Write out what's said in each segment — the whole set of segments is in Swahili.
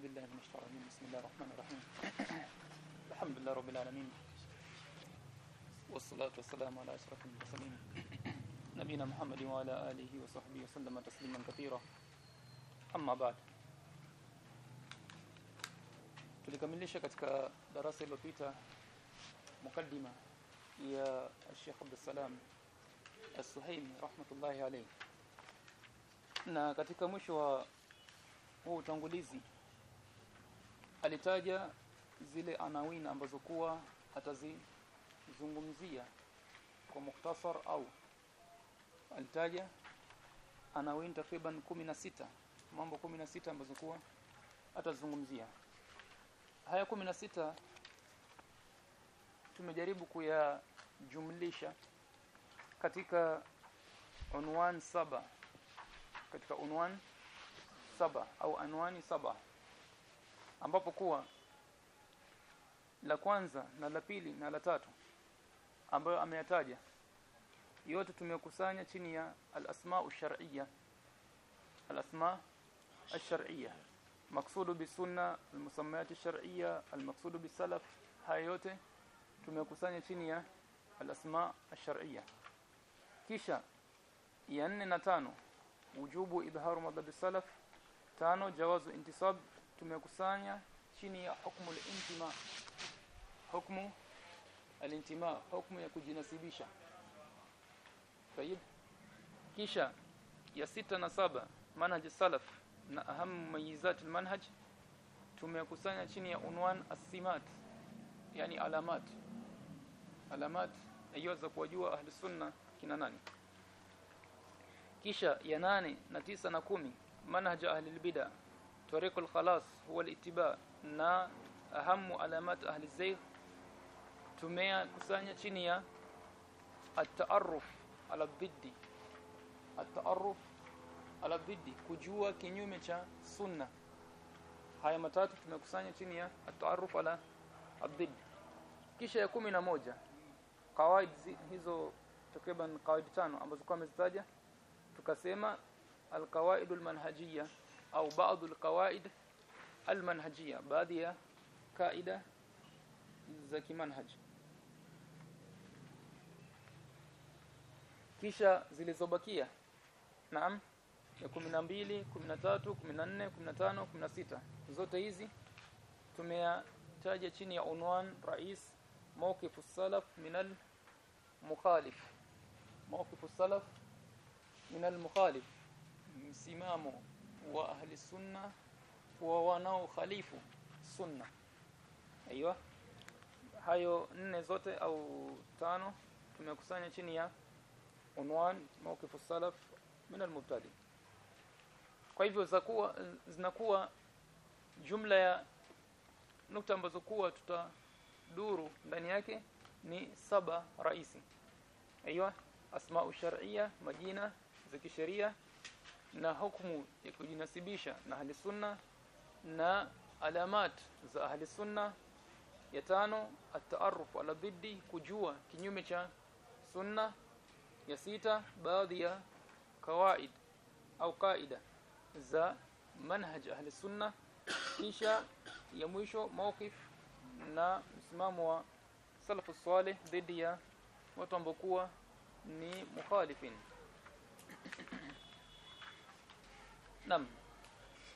بالله من الشيطان الرجيم بسم الله الرحمن الرحيم الحمد لله رب العالمين والصلاة والسلام على أشرف المرسلين نبينا محمد وعلى آله وصحبه وسلم تسليما كثيرا أما بعد tulikamilisha katika darasa iliyopita mukaddima ya Sheikh Abdul Salam As-Suhaimi rahmatullahi alayhi na katika mwisho wa huu utangulizi alitaja zile anawina ambazo kuwa atazizungumzia kwa mukhtasar au alitaja anawin takriban 16 mambo 16 ambazo kuwa atazungumzia haya 16 tumejaribu kuyajumlisha katika unwan saba katika unwan saba au anwani saba ambapo kuwa la kwanza na la pili na la tatu ambayo ameyataja yote tumekusanya chini ya al-asma' ash-shar'iyya al-asma' ash-shar'iyya. Maksudu bisunna al-musammayat ash-shar'iyya al-maqsudu bisalaf haya yote tumekusanya chini ya al-asma' ash-shar'iyya. Kisha ya 4 na tano wujubu idharu madhhab salaf tano jawazu intisab tumekusanya chini ya hukmu al-intima hukmu al-intima hukmu ya kujinasibisha. Kisha ya sita na saba manhaj salaf na ahamu mayizat al-manhaj tumekusanya chini ya unwan as-simat yani alamat. Alamat hiyo za kuwajua ahli sunna kina nani. Kisha ya nane na tisa na kumi manhaj ahli al-bid'ah طريق الخلاص huwa الاتباع نا na ahamu alamat ahli تميا tumekusanya chini ya على الضد. ala على الضد. كجوا كنيومه تشا kujua kinyume cha sunna haya matatu tumekusanya chini ya 11 قواعد هذو تقريبا kisha ya hizo tano ambazo kwa mezitaja tukasema alqawaidul manhajiyah au baadhi alqawaid almanhajia baadhi ya kaida za kimanhaj. Kisha zilizobakia naam ya 12 13 14 15 16 zote hizi tumeyataja chini ya unwan rais mawqif as-salaf min al-mukhalif. Mawqif as-salaf min al-mukhalif msimamo wa ahli sunna wa wanao khalifu sunna. Aiywa hayo nne zote au tano tumekusanya chini ya unwan mawqifu salaf min almubtadi. Kwa hivyo zakuwa zinakuwa jumla ya nukta ambazo kuwa tutaduru ndani yake ni saba raisi. Aiywa asma'u shar'iyya majina za kisheria na hukumu ya kujinasibisha na ahli sunna na alamat za ahli sunna. Ya tano at-ta'arruf ala dhiddi kujua kinyume cha sunna. Ya sita baadhi ya kawaid au kaida za manhaj ahli sunna. Kisha ya mwisho mawqif na msimamo wa salafu salih dhidi ya watu ambao ni mukhalifin نعم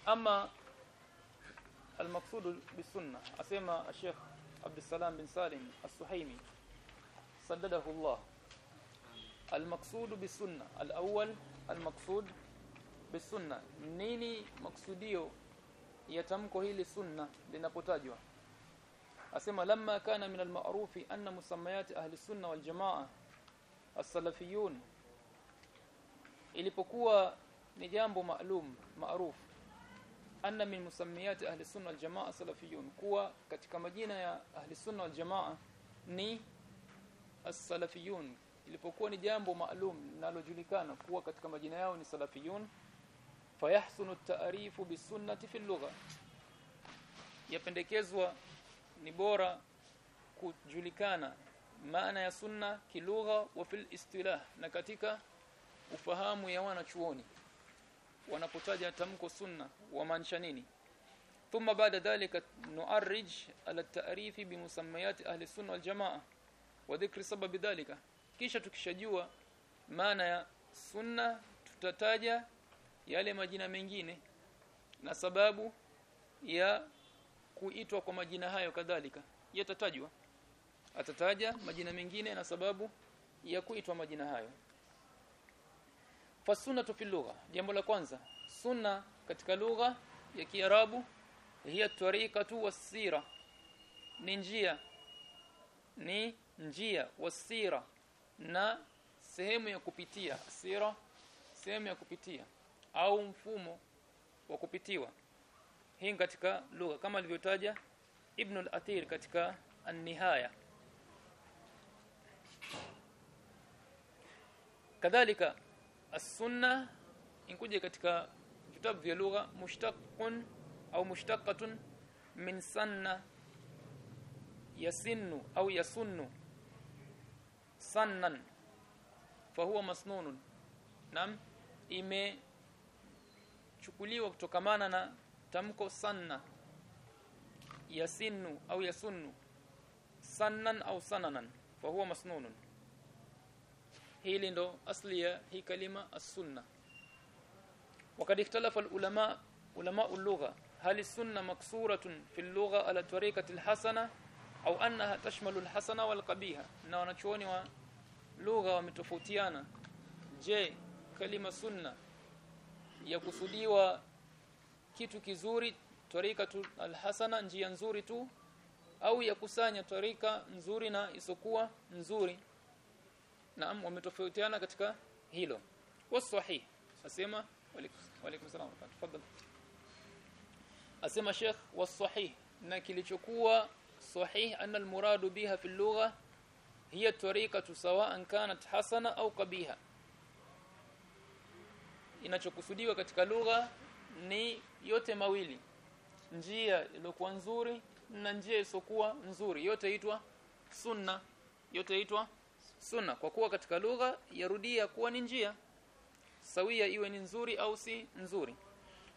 اما المقصود بالسنه اسمع الشيخ عبد السلام بن سالم السحيمي سدده الله المقصود بالسنه الاول المقصود بالسنه nini maksudio ya tamko hili sunna linapotajwa asema lamma kana min al-ma'rufi anna musammayat ahli sunna wal jamaa as-salafiyun ilipokuwa ni jambo maalum maarufu. Anna min musammiyat ahli sunna wal jamaa salafiyun. Kuwa katika majina ya ahli sunna wal jamaa ni as-salafiyun. Ilipokuwa ni jambo maalum linalojulikana kuwa katika majina yao ni salafiyun fayahsunu at-ta'rifu bisunnati fi lugha. Yapendekezwa ni bora kujulikana maana ya sunna kilugha wa fil istilah na katika ufahamu ya wanachuoni wanapotaja tamko sunna wamaanisha nini? Thumma baada dhalika nuarrij ala ta'rifi bi musammayat ahli sunna wal jamaa wa dhikri sabab dhalika. Kisha tukishajua maana ya sunna tutataja yale majina mengine na sababu ya kuitwa kwa majina hayo kadhalika. Yatatajwa. Atataja majina mengine na sababu ya kuitwa majina hayo fasunatu fi lugha. Jambo la kwanza. Sunna katika lugha ya Kiarabu hiya tariqatu wasira ni njia. Ni njia wasira na sehemu ya kupitia. Sira sehemu ya kupitia. Au mfumo wa kupitiwa. Hii katika lugha. Kama alivyotaja Ibn al-Athir katika an-Nihaya. Kadhalika as-sunna inkuja katika vitabu vya lugha mushtaqun au mushtaqatun min sanna yasinnu au yasunnu. Sannan fahuwa masnunun. Nam imechukuliwa kutokamana na tamko sanna yasinnu au yasunnu. Sannan au sananan fahuwa masnunun hili ndo asli ya hii kalima as-sunna. Wakati ikhtalafa ulama ulama ulugha hal sunna maksuratun fi lugha ala tariqati al-hasana au annaha tashmalu al-hasana wal-qabiha na wanachuoni wa lugha wametofautiana. Je kalima sunna ya kusudiwa kitu kizuri tarika alhasana njia nzuri tu au ya kusanya tarika nzuri na isokuwa nzuri? Naam wametofautiana katika hilo. Wasahih asema walikum salaam tafadhali. Asema sheikh wasahih na kilichokuwa sahih anna almuradu biha fi lugha hiya tariqatu sawa'an kanat hasana au qabiha. Inachokusudiwa katika lugha ni yote mawili. Njia iliyokuwa nzuri na njia isokuwa nzuri. Yote itwa sunna yote itwa sunna kwa kuwa katika lugha yarudia kuwa ni njia. Sawia iwe ni nzuri au si nzuri.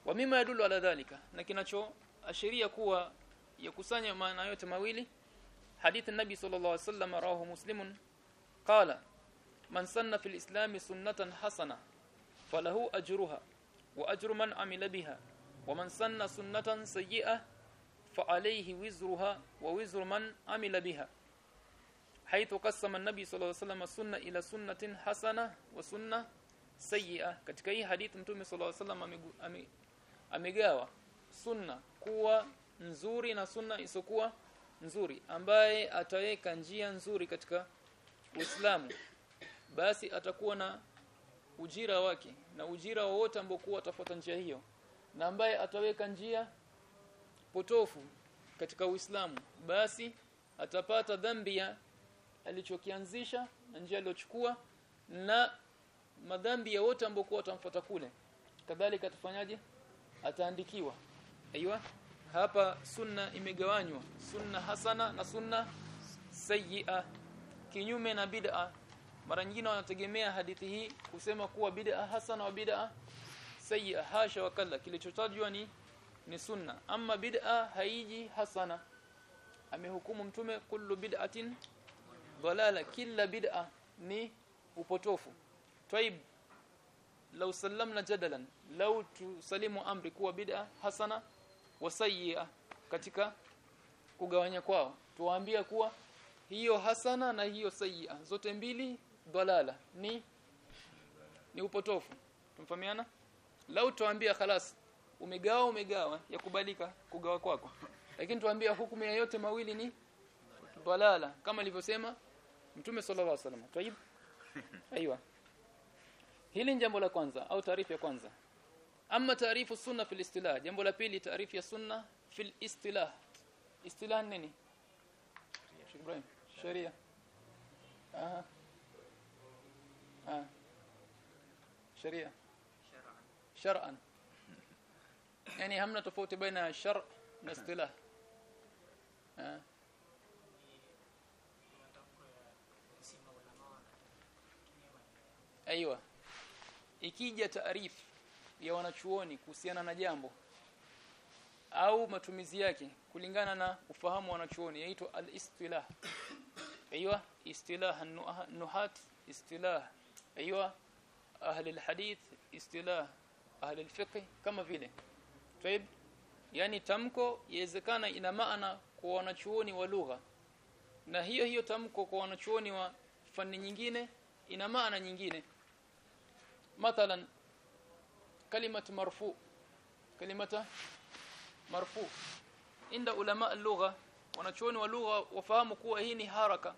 Wa mima yadulu ala dhalika na kinachoashiria kuwa yakusanya maana yote mawili. Hadithi nabi sallallahu alaihi wasallam rawahu muslimun qala man sanna fil islam sunnatan hasana falahu ajruha wa ajru man amila biha wa man sanna sunnatan sayyi'ah fa alayhi wizruha wa wizru man amila biha haithu قسم النبي صلى الله عليه وسلم sunna ila sunnatin hasana wa sunna ketika katika hii hadithi mtume الله عليه وسلم amegawa sunna kuwa nzuri na sunna isokuwa nzuri ambaye ataweka njia nzuri katika Uislamu basi atakuwa na ujira wake na ujira wowote ambao kuwa atafuata njia hiyo na ambaye ataweka njia potofu katika Uislamu basi atapata dhambi ya alichokianzisha na njia aliyochukua na madhambi ya wote ambao watamfuata atamfuata kule. Kadhalika atafanyaje? Ataandikiwa. Aiywa hapa sunna imegawanywa. Sunna hasana na sunna sayyi'a. Kinyume na bid'a. Mara nyingine wanategemea hadithi hii kusema kuwa bid'a hasana wa bid'a sayyi'a. Hasha wa kalla. Kilichotajwa ni ni sunna. Ama bid'a haiji hasana. Amehukumu mtume kullu bid'atin dalala kila bid'a ni upotofu. Taib law sallamna jadalan law tusalimu amri kuwa bid'a hasana wa sayyi'a katika kugawanya kwao. Tuwaambia kuwa hiyo hasana na hiyo sayyi'a zote mbili dalala ni ni upotofu. Tumfahamiana? Lau tuambia khalas umegawa umegawa yakubalika kugawa kwako. Lakini tuambia hukumu ya yote mawili ni dalala. Kama alivyosema mtume sallallahu alaihi wasallam. Tayib aiywa hili ni jambo la kwanza au taarifu ya kwanza. Ama taarifu sunna fil istilah. Jambo la pili taarifu ya sunna fil istilah. Istilah nini? Sheikh Ibrahim sharia. Aha. Ah sharia. Shar'an. Yani hamna tofauti baina shar na istilah. Ah Aiwa. Ikija taarifu ya wanachuoni kuhusiana na jambo au matumizi yake kulingana na ufahamu wa wanachuoni yaitwa al-istilah. Aiwa, istilah nuhat istilah. Aiwa, ahli al-hadith istilah, ahli al-fiqh kama vile. Taib, yani tamko yawezekana ina maana kwa wanachuoni wa lugha na hiyo hiyo tamko kwa wanachuoni wa fani nyingine ina maana nyingine mathalan kalimat marfu كلمه marfu inda ulama al-lugha wanachuoni wa lugha wafahamu kuwa hii ni haraka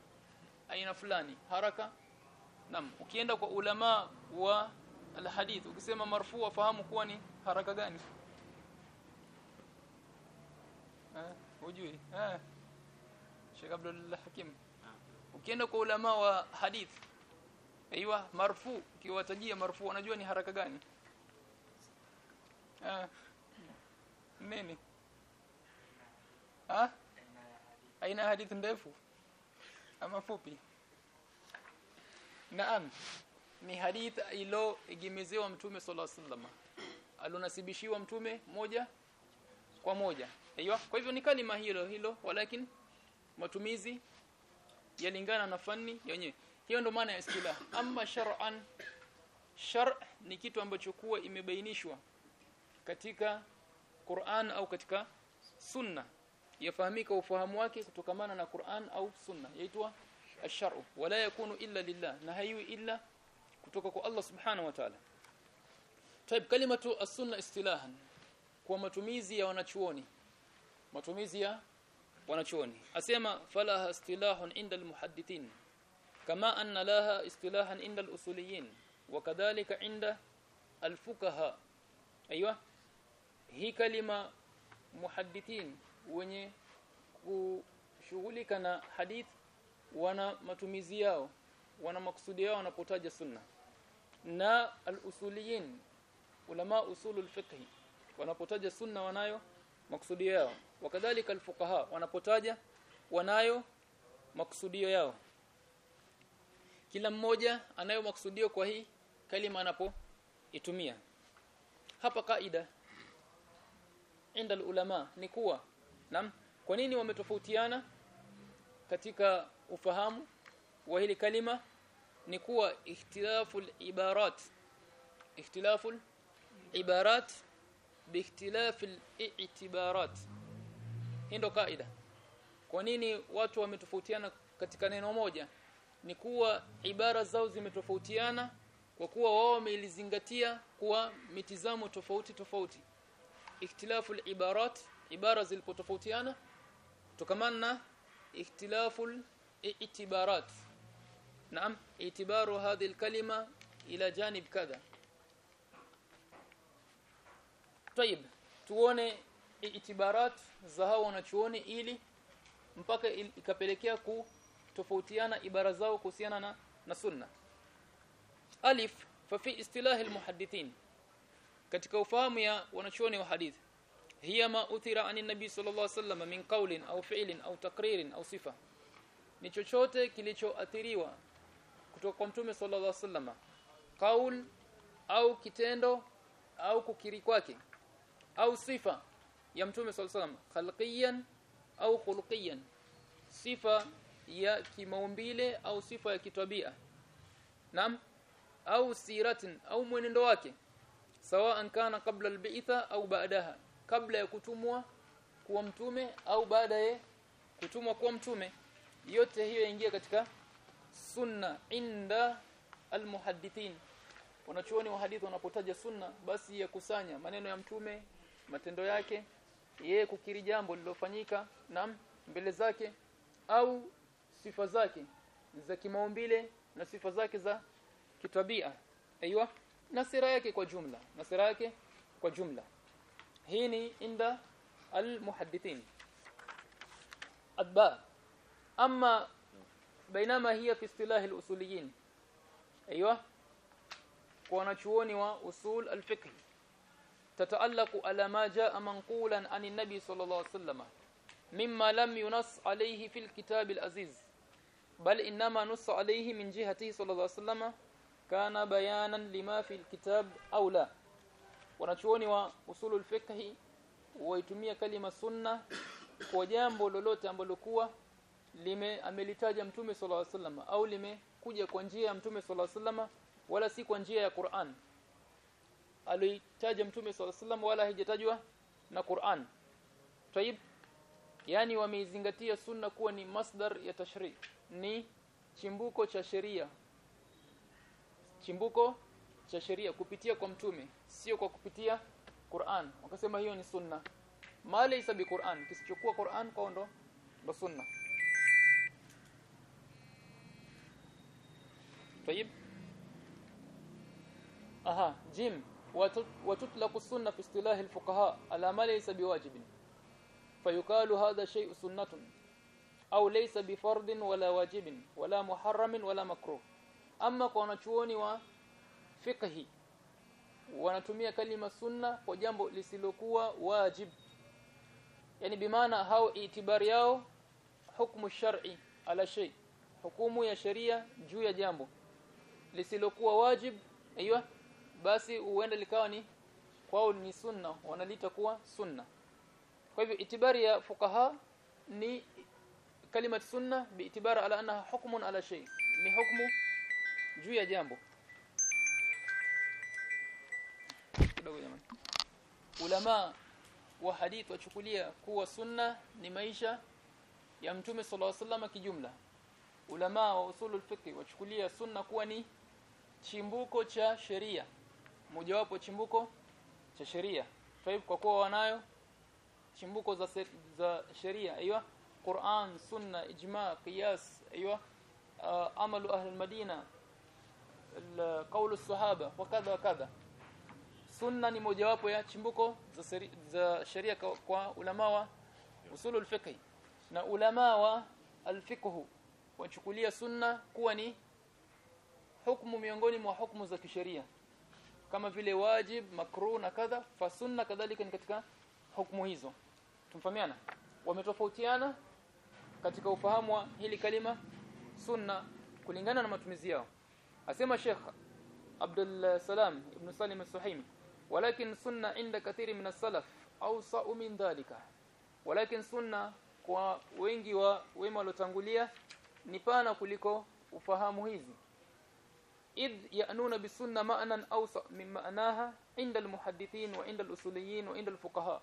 aina fulani. Haraka nam ukienda kwa ulama wa alhadith ukisema marfu wafahamu kuwa ni haraka gani? Eh ujui eh Sheikh Abdul Hakim. Ukienda kwa ulama wa hadith aiywa marfu ukiwatajia marfu wanajua ni haraka gani. Ah nini? Ah aina hadithi ndefu ama fupi? Naam ni hadith ilo igemezewa mtume sallallahu alaihi alonasibishiwa mtume moja kwa moja. Aiyo kwa hivyo ni kalima hilo hilo walakin matumizi yalingana na fani yenyewe hiyo ndo maana ya istilah. Amma shar'an shar' ni kitu ambacho kuwa imebainishwa katika Qur'an au katika sunna. Yafahamika ufahamu wake kutokamana na Qur'an au sunna. Yaitwa ash-shar'u wala yakunu illa lillah. Na haiwi illa kutoka kwa Allah subhanahu wa ta'ala. Taib kalimatu as-sunna istilahan. Kwa matumizi ya wanachuoni. Matumizi ya wanachuoni. Asema falaha istilahun inda al-muhaddithin kama anna laha istilahan inda al-usuliyin wakadhalika inda al-fuqaha aiywa hii kalima muhaddithin wenye kushughulika na hadith wana matumizi yao wana maksudi yao wanapotaja sunna na al-usuliyin ulama usulul fiqh wanapotaja sunna wanayo maksudio yao wakadhalika al-fuqaha wanapotaja wanayo maksudio yao kila mmoja anayo maksudio kwa hii kalima anapo itumia hapa kaida inda ulama ni kuwa nam kwa nini wametofautiana katika ufahamu wa hili kalima? Ni kuwa ikhtilafu ibarat ikhtilaful ibarat biikhtilafil i'tibarat. Hii ndo kaida. Kwa nini watu wametofautiana katika neno moja ni kuwa ibara zao zimetofautiana kwa kuwa wao wamelizingatia kuwa mitizamo tofauti tofauti. Ikhtilafu ibarat ibara zilipotofautiana kutokamana na ikhtilafu itibarat naam itibaru hadhi kalima ila janib kadha. Tayib tuone itibarat za hao wanachuoni ili mpaka ikapelekea ku kutofautiana ibara zao kuhusiana na, na sunna. Alif fa fi istilah almuhaddithin. Katika ufahamu ya wanachuoni wa hadith hiya ma uthira anin nabi sallallahu alaihi wasallam min qawlin au fi'lin au taqririn au sifa. Ni chochote kilichoathiriwa kutoka kwa mtume sallallahu alaihi wasallam. Kaul au kitendo au kukiri kwake au sifa ya mtume sallallahu alaihi wasallam. Khalqiyan au khuluqiyan sifa ya kimaumbile au sifa ya kitabia nam au siratin au mwenendo wake. Sawa kana kabla albi'tha au baadaha kabla ya kutumwa kuwa mtume au baada ya kutumwa kuwa mtume. Yote hiyo yaingia katika sunna inda almuhaddithin. Wanachuoni wa hadithi wanapotaja sunna basi ya kusanya maneno ya mtume matendo yake yeye kukiri jambo lilofanyika na mbele zake au sifa zake za kimaumbile na sifa zake za kitabia aiywa na sira yake kwa jumla na sira yake kwa jumla hii ni inda almuhaddithin adba ama bainama hiya fi istilah alusuliyin aiywa kwa wanachuoni wa usul alfiqh تتعلق على ما جاء منقولا عن النبي صلى الله عليه وسلم مما لم ينص عليه في الكتاب العزيز bal inma nussa alayhi min jihati sallallahu alayhi wasallam kana bayanan lima fi alkitab au la. Wanachuoni wa usulul fiqh waitumia kalima sunna kwa jambo lolote ambalo kuwa lime amelitaja mtume sallallahu alayhi wasallam au limekuja kwa njia ya mtume sallallahu alayhi wasallam wala si kwa njia ya Qur'an. Alitaja mtume sallallahu alayhi wasallam wala haijatajwa na Qur'an. Tayib yani wameizingatia sunna kuwa ni masdar ya tashri' ni chimbuko cha sheria chimbuko cha sheria kupitia kwa mtume sio kwa kupitia Qur'an wakasema hiyo ni sunna ma laysa bi Qur'an kisichokuwa Qur'an kwa ndo ndo sunna طيب aha jim وتطلق السنه في اصطلاح الفقهاء على ما ليس بواجب فيقال هذا شيء سنه au laysa bifardin wala wajibin wala muharramin wala makruh. Amma kwa wanachuoni wa fiqhi wanatumia kalima sunna kwa jambo lisilokuwa wajib. Yani bimaana hao itibari yao hukumu shar'i ala shay hukumu ya sheria juu ya jambo. Lisilokuwa wajib aiyo basi huenda likawa ni kwao ni sunna wanalita kuwa sunna. Kwa hivyo itibari ya fukaha ni kalimat sunna biitibara ala annaha hukmun ala shay. Ni hukmu juu ya jambo. Ulama wa hadith wachukulia kuwa sunna ni maisha ya mtume sallallahu alaihi wasallam kijumla. Ulama wa usulul fiqh wachukulia sunna kuwa ni chimbuko cha sheria. Mojawapo chimbuko cha sheria. Kwa kuwa wanayo chimbuko za za sheria Qur'an sunna ijma qiyas aiywa amalu ahli al-madina qawlu as-sahaba wa kadha wa kadha. Sunna ni mojawapo ya chimbuko za seri, za sheria kwa, kwa ulama wa usulul fiqh. Na ulama wa alfiqh wachukulia sunna kuwa ni hukumu miongoni mwa hukumu za kisheria. Kama vile wajib makruh na kadha fa sunna kadhalika ni katika hukumu hizo. Tumfahamiana? Wametofautiana katika ufahamu wa hili kalima sunna kulingana na matumizi yao. Asema Sheikh Abdul Salam ibn Salim As-Suhaimi walakin sunna inda kathiri min as-salaf awsa min dhalika. Walakin sunna kwa wengi wa wema waliotangulia ni pana kuliko ufahamu hizi. Id yanuna bisunna ma'nan awsa min ma'naha inda al-muhaddithin wa inda al-usuliyin wa inda al-fuqaha.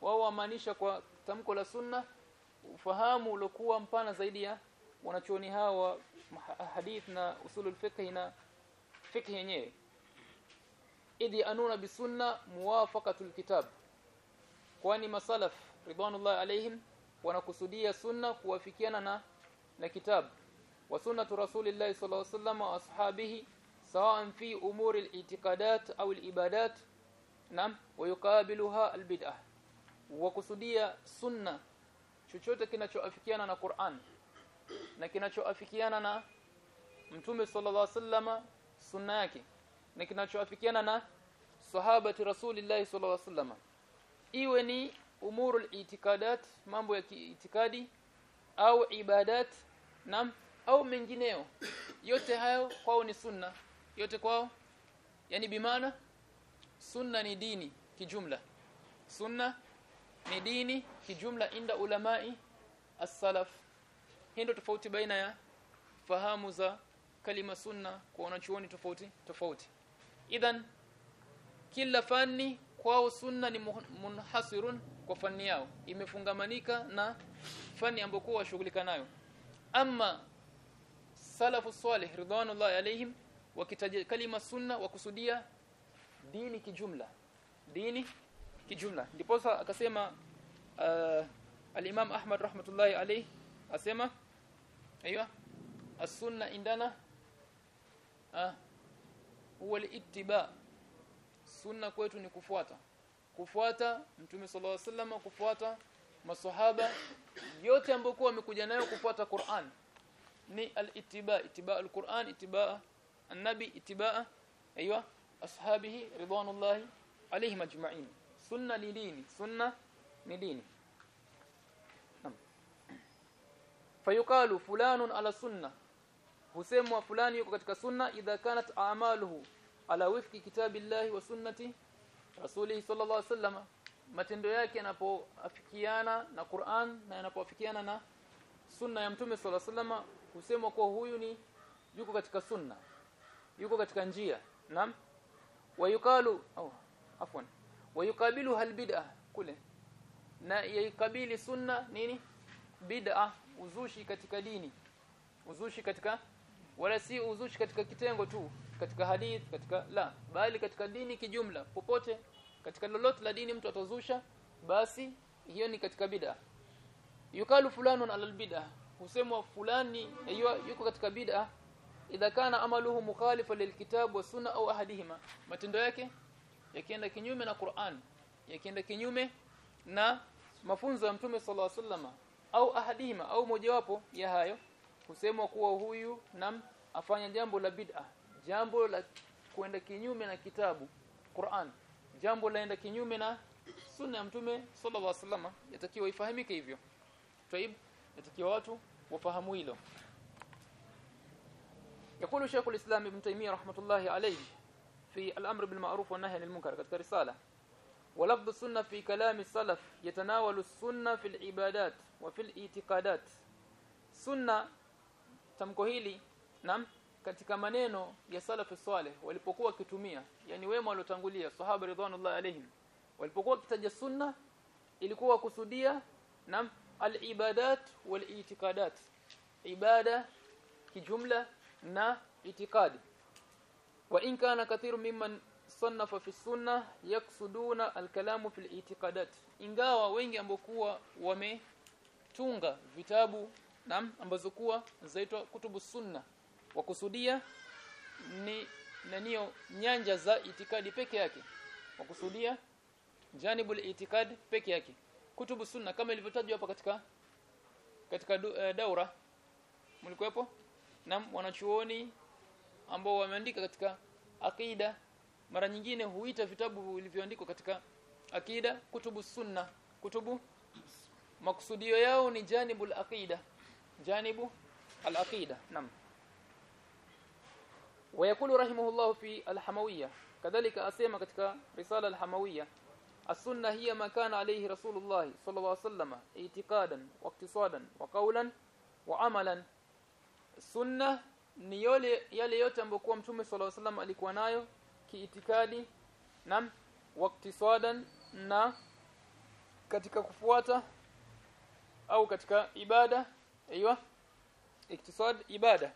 Wao wamaanisha kwa tamko la sunna ufahamu uliokuwa mpana zaidi ya wanachuoni hawa hadith na usulul fiqh na fiqh yenyewe. Idi anuna bisunna muwafaqatul kitab. Kwani masalaf ridwanullah alaihim wanakusudia sunna kuwafikiana na na kitabu wa sunnatu rasulillahi sallallahu alaihi wasallam wa ashabihi sawa'an fi umuri al-i'tiqadat au al-ibadat. Nam wa yuqabiluha al-bid'ah. Wa kusudia sunna chochote kinachoafikiana na Qur'an na kinachoafikiana na Mtume sallallahu alaihi wasallama sunna yake na kinachoafikiana na sahabati rasulillahi sallallahu alaihi wasallama iwe ni umurul itikadat mambo ya kiitikadi au ibadat nam au mengineo yote hayo kwao ni sunna yote kwao yani bimana sunna ni dini kijumla. Sunna ni dini kijumla inda ulamai as-salaf. Hindo tofauti baina ya fahamu za kalima sunna kwa wanachuoni tofauti tofauti. Idhan kila fani kwao sunna ni munhasirun kwa fani yao. Imefungamanika na fani ambokuwa washughulika nayo. Ama salafu salih ridwanullah alaihim wakitaja kalima sunna wakusudia dini kijumla. Dini kijumla. Ndipo akasema uh, al-Imam Ahmad rahmatullahi alayhi asema aiywa as-sunna indana ah huwa al-ittiba. Sunna kwetu ni kufuata. Kufuata mtume sallallahu alaihi wasallam kufuata maswahaba yote ambayo kwa wamekuja nayo kufuata Qur'an. Ni al-ittiba ittiba al-Qur'an ittiba an-nabi ittiba aiywa ashabihi ridwanullahi alayhim ajma'in sunna ni dini. Sunna ni dini. Fayuqalu fulanun ala sunna. Husemwa fulani yuko katika sunna idha kanat a'maluhu ala wifki kitabillahi wa sunnati rasulihi sallallahu alaihi wasallam. Matendo yake yanapoafikiana na Qur'an na yanapoafikiana na sunna ya mtume sallallahu alayhi wasallam husemwa kuwa huyu ni yuko katika sunna. Yuko katika njia. Naam. Wayukalu oh, afwan wayukabilu hal bid'ah kule. Na yaikabili sunna nini? Bid'ah uzushi katika dini. Uzushi katika wala si uzushi katika kitengo tu katika hadith katika la. Bali katika dini kijumla popote katika lolote la dini mtu atazusha basi hiyo ni katika bid'a yukalu fulanun alal bid'a husemwa fulani aywa yuko katika bid'a idha kana amaluhu mukhalifa lilkitab wa sunna au ahadihima. Matendo yake yakienda kinyume na Qur'an yakienda kinyume na mafunzo ya mtume sallallahu alaihi wasallam au ahadihima au mojawapo ya hayo husemwa kuwa huyu nam afanya jambo la bid'a jambo la kwenda kinyume na kitabu Qur'an jambo laenda kinyume na sunna ya mtume sallallahu alaihi wasallam yatakiwa ifahamike hivyo taib yatakiwa watu wafahamu hilo يقول شيخ الإسلام ابن تيمية رحمة الله عليه fi al-amr bil ma'ruf wa nahy 'anil munkar katika risala wa lafdhu sunna fi kalami salaf yatanawalu sunna fil ibadat wa fil tamko hili katika maneno ya salafu saleh walipokuwa kitumia yani wema waliotangulia sahaba ridwanullah alaihim walipokuwa kitaja sunna ilikuwa kusudia naam al-ibadat wal-i'tiqadat. Ibada kijumla na itikadi wa in kana kathiru mimman sannafa fi sunna yaksuduna alkalamu fil fi al-i'tiqadat ingawa wengi ambao kuwa wametunga vitabu nam ambazo kuwa zaitwa kutubu sunna wakusudia ni naniyo nyanja za itikadi peke yake. Wakusudia janibul itikad peke yake. Kutubu sunna kama ilivyotajwa hapa katika katika uh, daura mlikuwepo? Na wanachuoni ambao wameandika katika akida mara nyingine huita vitabu vilivyoandikwa katika akida kutubu sunna kutubu maksudio yao ni janibul aqida janibu al-aqida nam ويقول رحمه الله في الحموية كذلك أسيما katika رسالة الحموية السنة هي ما كان عليه رسول الله صلى الله عليه وسلم اعتقادا واقتصادا وقولا وعملا السنة ni yale yale yote ambokuwa mtume sallallahu alaihi alikuwa nayo kiitikadi na waktisadan na katika kufuata au katika ibada aiywa iktisad ibada.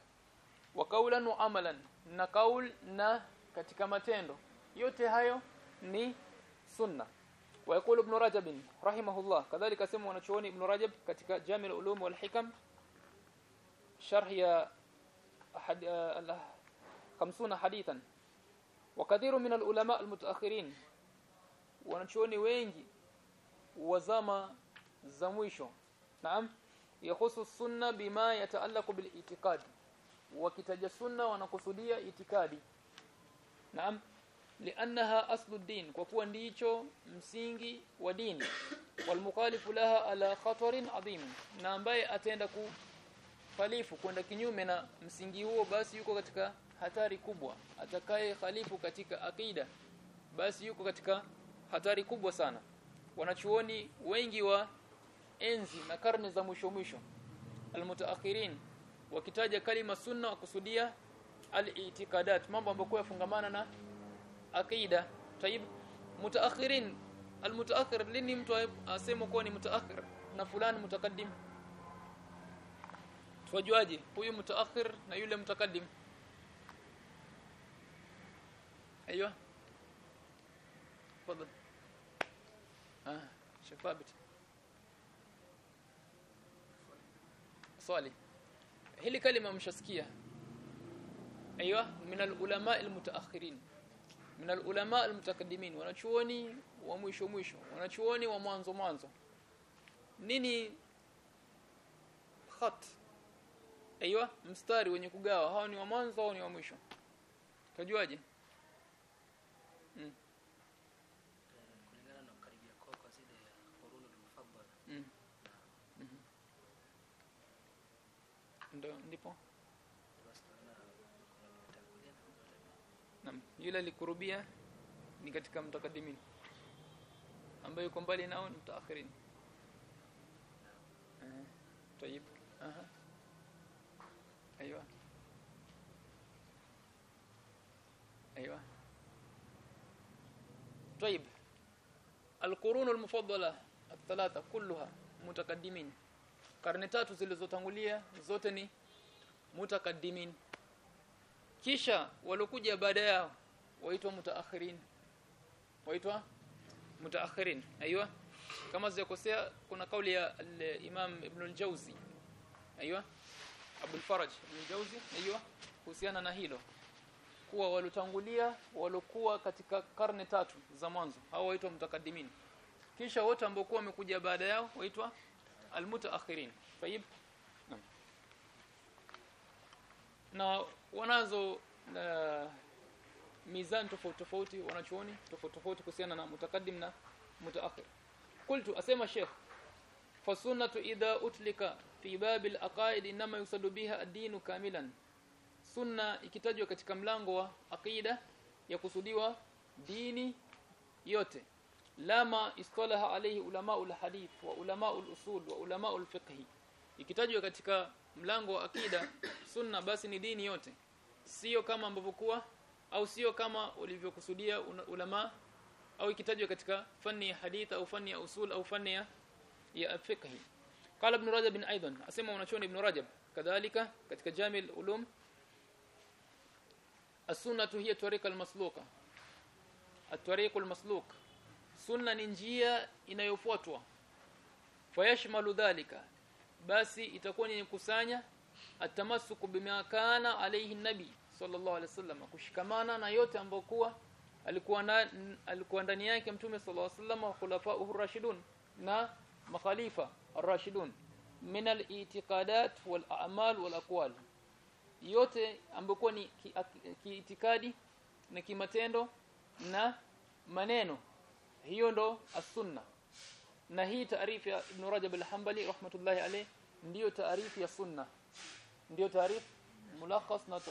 Wa kaulan wa amalan na kaul na katika matendo. Yote hayo ni sunna. Wa yakulu ibn rajab rahimahullah. Kadhalika sema wanachuoni ibn rajab katika jamil ulum wal hikam sharh ya ahad al 50 hadithan. Wa kathiru min alulama almutaakhirin wanachuoni wengi wazama za mwisho. Naam yahusu sunna bima yataallaqu bil wakitaja sunna wanakusudia itikadi. Naam liannaha aslu din kwa kuwa ndicho msingi wa dini. Walmukhalifu laha ala khatarin adhim na ambaye ataenda kufalifu kwenda kinyume na msingi huo basi yuko katika hatari kubwa. Atakaye khalifu katika akida basi yuko katika hatari kubwa sana. Wanachuoni wengi wa enzi na karne za mwisho mwisho almutaakhirin wakitaja kalima sunna wakusudia al-i'tiqadat mambo ambayo yafungamana na akida. Tayib mutaakhirin almutaakhir lini mtu asemwe kuwa ni mutaakhir? Na fulani mutakaddim tuwajuaje huyu mutaakhir na yule mutakaddim ايوه تفضل اه شيخ ثابت swali hili kalima mshasikia aiywa min alulama almutaakhirin min alulama almutakaddimin wanachuoni wa mwisho mwisho wanachuoni wa mwanzo mwanzo nini khat Aiywa mstari wenye kugawa hao ni wa mwanzo au ni wa mwisho? Tajuaje? Mm. Kulingana na karibia kwa kwa zile. Hmm. Mm. Ndio ndipo. Yule alikurubia ni katika mtakadimini Ambaye yuko mbali nao ni mtaakhirin. Eh. Tayib. Aha. ايوه ايوه طيب القرون المفضله الثلاثه كلها متقدمين karne tatu zilizotangulia zote ni mutakaddimin kisha walokuja baada yao waitwa mutaakhirin waitwa mutaakhirin aiywa kama sijakosea kuna kauli ya al-Imam Ibn al-Jawzi aiywa Abu al-Faraj Ibn aiywa kuhusiana na hilo. Kuwa walotangulia walokuwa katika karne tatu za mwanzo. Hao waitwa mutakaddimin kisha wote ambao kwa wamekuja baada yao waitwa almutaakhirin. Tayib na wanazo na mizan tofauti tofauti wanachuoni tofauti tofauti kuhusiana na mutakaddim na mutaakhir. Qultu asema sheikh fasunnatu idha utlika fi bab al-aqaid inma yusadu biha ad-din kamilan. Sunna ikitajwa katika mlango wa aqida ya kusudiwa dini yote. Lama istalaha alayhi ulama al-hadith wa ulama al-usul wa ulama al-fiqh ikitajwa katika mlango wa aqida sunna basi ni dini yote. Sio kama ambavyo kuwa au sio kama ulivyokusudia ulama au ikitajwa katika fani ya hadith au fani ya usul au fani ya ya fiqh قال ابن رجب ايضا اسمع ونشون ابن رجب كذلك katika جامع العلوم السنه هي طريق المسلوكه الطريق المسلوك sunna ni njia inayofuatwa fayashmalu dhalika basi itakuwa ni kusanya atamassuku bima kana alayhi nabi sallallahu alaihi wasallam kushikamana na yote ambayo kuwa alikuwa na, alikuwa ndani yake mtume sallallahu alaihi wasallam wa khulafa'uhu rashidun na min al-i'tiqadat wal a'mal wal aqwal yote ambayo ni kiitikadi ki na kimatendo na maneno hiyo ndo as-sunna na hii taarifu ya Ibn Rajab al-Hanbali rahmatullahi alayh ndiyo taarifu ya sunna ndiyo taarifu mulakhas na uh,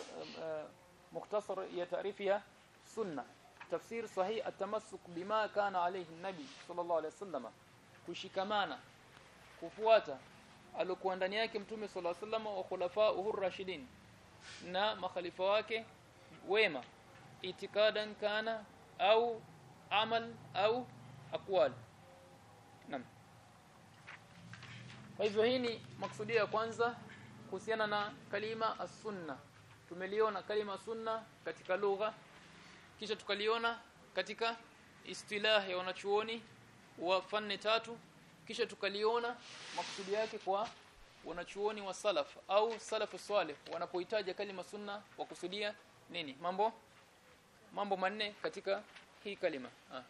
mukhtasar ya taarifu ya sunna tafsir sahih at-tamassuk bima kana alayhi an-nabi sallallahu alayhi wasallam kushikamana kufuata alikuwa ndani yake mtume sallallahu alaihi wasallam wa khulafa uhur-rashidin na makhalifa wake wema itikadan kana au amal au aqwal Naam. Kwa hivyo hii ni maksudia ya kwanza kuhusiana na kalima as-sunna. Tumeliona kalima sunna katika lugha kisha tukaliona katika istilah ya wanachuoni wa fanni tatu kisha tukaliona maksudi yake kwa wanachuoni wa salaf au salafu salih wanapohitaja kalima sunna wakusudia nini mambo mambo manne katika hii kalima ah.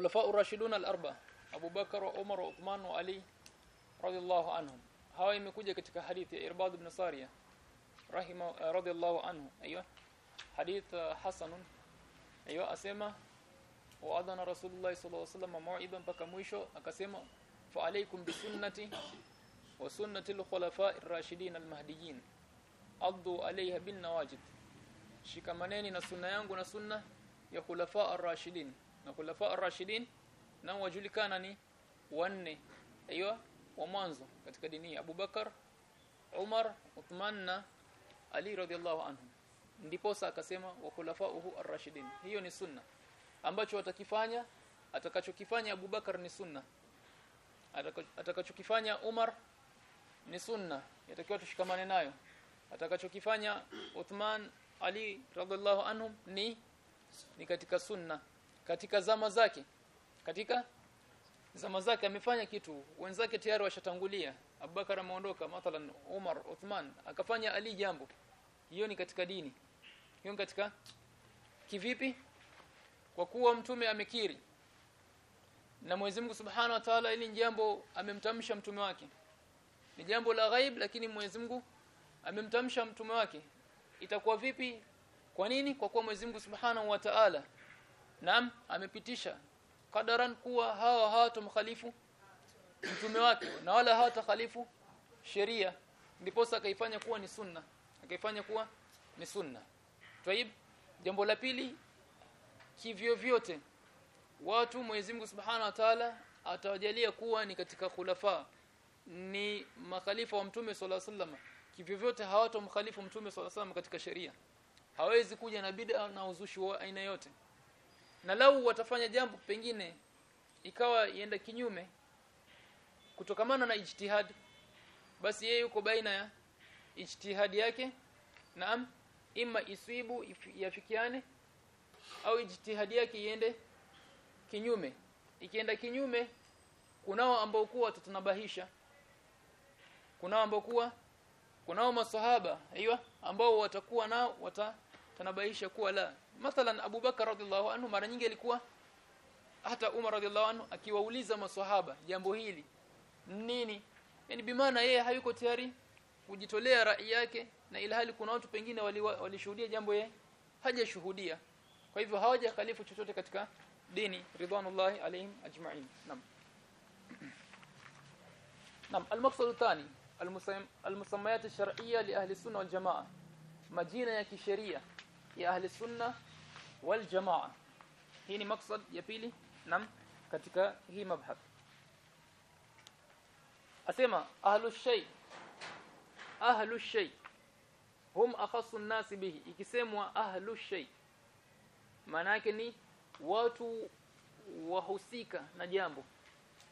الخلفاء الراشدون الأربعة أبو بكر وعمر وعثمان وعلي رضي الله عنهم. هاي مكوجه ketika حديث إرباد بن سارية رحمه رضي الله عنه. أيوه. حديث حسن. أيوه. اسما وأذن رسول الله صلى الله عليه وسلم موعدا بك مشو اكسم فعليكم بسنة وسنة الخلفاء الراشدين المهديين. اضوا عليها بالنواجذ شيكمانني نسنة يangu na sunna ya khulafa na khulafa ar-rashidin na wajulikana ni wanne. Aiyo wa mwanzo katika dini Abu Bakar Umar Uthman na Ali radhiallahu anhum ndipo akasema wa khulafa'uhu ar-rashidin. Hiyo ni sunna. Ambacho watakifanya atakachokifanya Abu Bakar ni sunna. Atakachokifanya Umar ni sunna. Yatakiwa tushikamane nayo. Atakachokifanya Uthman Ali radhiallahu anhum ni ni katika sunna katika zama zake. Katika zama zake amefanya kitu. Wenzake tayari washatangulia. Abubakar ameondoka mathalan Umar Uthman akafanya Ali jambo. Hiyo ni katika dini. Hiyo katika kivipi? Kwa kuwa mtume amekiri. Na Mwenyezi Mungu Subhanahu wa Ta'ala ili jambo amemtamsha mtume wake. Ni jambo la ghaib lakini Mwenyezi Mungu amemtamsha mtume wake. Itakuwa vipi? Kwa nini? Kwa kuwa Mwenyezi Mungu Subhanahu wa Ta'ala naam amepitisha. Kadaran kuwa hawa hawatomkhalifu mtume wake na wala hawatakhalifu sheria. Ndipo akaifanya kuwa ni sunna. Akaifanya kuwa ni sunna. Tuaib, jambo la pili kivyo vyote watu Mwenyezi Mungu Subhanahu wa Ta'ala atawajalia kuwa ni katika khulafa ni makhalifa wa mtume sala sallama kivyo vyote hawatomkhalifu mtume sala sallama katika sheria. Hawezi kuja na bid'a na uzushi wa aina yote na lau watafanya jambo pengine ikawa ienda kinyume kutokamana na ijtihad basi yeye yuko baina ya ijtihadi yake naam ima isibu yafikiane au ijtihadi yake iende kinyume. Ikienda kinyume kunao ambao kuwa tutanabahisha kunao ambao kuwa kunao masahaba aiywa ambao watakuwa nao watatanabahisha kuwa la mathalan Abu Bakar radhiallahu anhu mara nyingi alikuwa hata Umar radhiallahu anhu akiwauliza maswahaba jambo hili nini? Yani bimaana yeye hayuko tayari kujitolea rai yake na ila hali kuna watu pengine walishuhudia wali jambo yeye hajashuhudia. Kwa hivyo hawaja khalifu chochote katika dini ridwanullahi alaihim ajma'in. Nam nam almaqsad athani almusammayat alshar'iyya li ahli sunnah wal jamaa majina ya kisheria ya ahli sunnah wal jamaa hii ni maksad ya pili nam katika hii mabhath asema ahlu shay ahlu shay hum akhasu an-nas bihi ikisemwa ahlu shay maana yake ni watu wahusika na jambo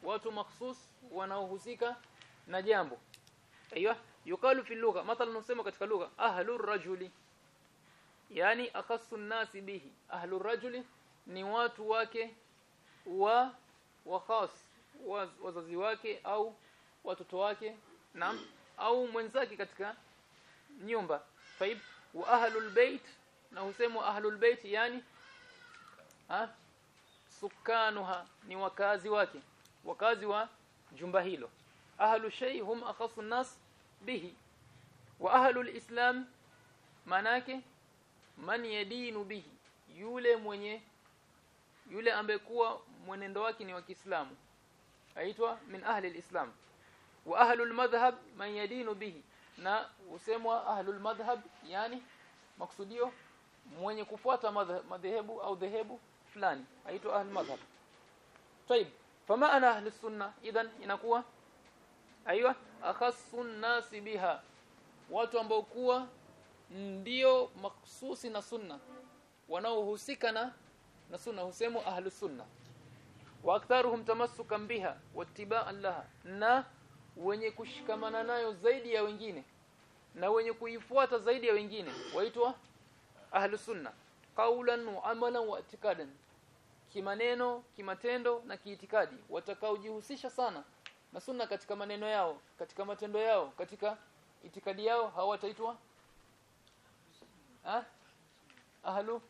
watu makhsus wanaohusika na jambo aiywa yukalu fi lugha mathalan unasema katika lugha ahlu rajuli yani akhasu nasi bihi. Ahlu rajuli ni watu wake wa wa khas wazazi wake au watoto wake naam au mwenzake katika nyumba. Faib wa ahlul bait na husemwa ahlul bait yani ha sukanuha ni wakazi wake wakazi wa jumba hilo. Ahlu shay hum akhasu nas bihi. Wa ahlu alislam manake man yadinu bihi yule mwenye yule ambaye kuwa mwenendo wake ni wa Kiislamu aitwa min ahli alislam wa ahlu almadhhab man yadinu bihi na usemwa ahlu almadhhab yani maksudio mwenye kufuata madhehebu au dhehebu fulani aitwa ahli madhhab طيب فما انا اهل السنه اذا inakuwa aiywa akhassu nasi biha watu ambao kuwa ndio maksusi na sunna wanaohusika na na sunna husemu ahlu sunna. Wa aktharuhum tamassukan biha wattiba'an laha na wenye kushikamana nayo zaidi ya wengine na wenye kuifuata zaidi ya wengine waitwa ahlu sunna. Qawlan wa amalan wa i'tikadan kimaneno kimatendo na kiitikadi watakaojihusisha sana na sunna katika maneno yao katika matendo yao katika itikadi yao hawataitwa ah ahlu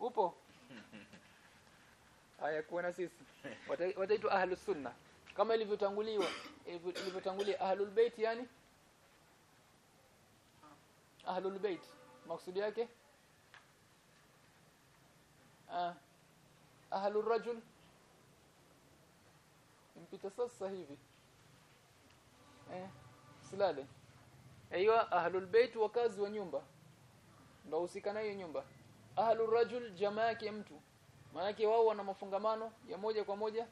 upo? Haya kuona sisi. Wataitwa ahlu sunna kama ilivyotanguliwa ilivyotangulia ahlul bait yani? Ahlul bait. Maksudi yake? Ah ahlur rajul? Mpita sasa hivi. Eh silale. Aiyo ahlul bait wakazi wa nyumba ndio husika na hiyo nyumba ahlur rajul jamaa yake mtu maana wao wana mafungamano ya moja kwa moja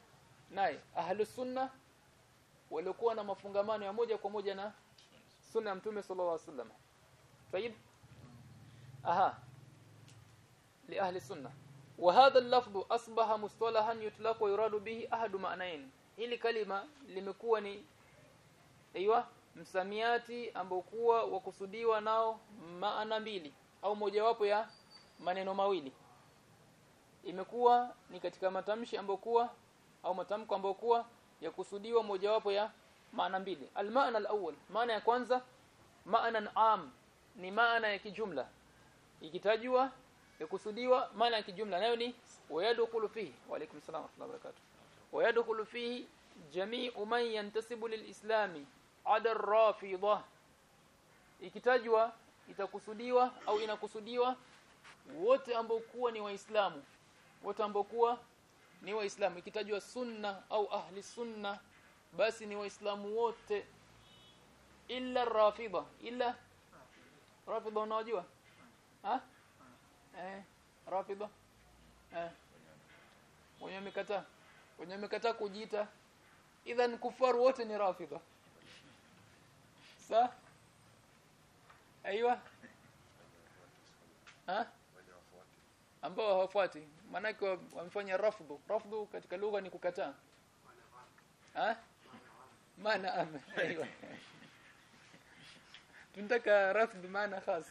naye ahlus sunna walikuwa na mafungamano ya moja kwa moja na sunna ya mtume sallallahu alaihi wasallam طيب aha li ahli sunna وهذا اللفظ اصبح مصطلحا يطلق ويراد به احد معنيين hili kalima limekuwa ni aiywa msamiati ambao kuwa wakusudiwa nao maana mbili au mojawapo ya maneno mawili. Imekuwa ni katika matamshi ambayo kuwa au matamko ambayo kuwa yakusudiwa mojawapo ya maana mbili. Almaana alawwal maana ya kwanza maana am ni maana ya kijumla. Ikitajwa ya kusudiwa maana ya kijumla nayo ni wayadkhulu fihi. Wa alaykum salaam wa rahmatullahi wa barakatuh. Wayadkhulu fihi jami'u man yantasibu lilislami ada rafidha ikitajwa itakusudiwa au inakusudiwa wote ambao kuwa ni waislamu wote ambao kuwa ni waislamu ikitajwa sunna au ahli sunna basi ni waislamu wote illa rafida illa rafida unajua ha? Eh rafida eh. Wenye wamekataa wenye wamekataa kujiita idhan kufaru wote ni rafida sa aiywa ha? Ambao hawafuati. Maanake wamefanya rafdhu. Rafdhu katika lugha ni kukataa. Ha? Maana ame tunataka rafdhu maana khas.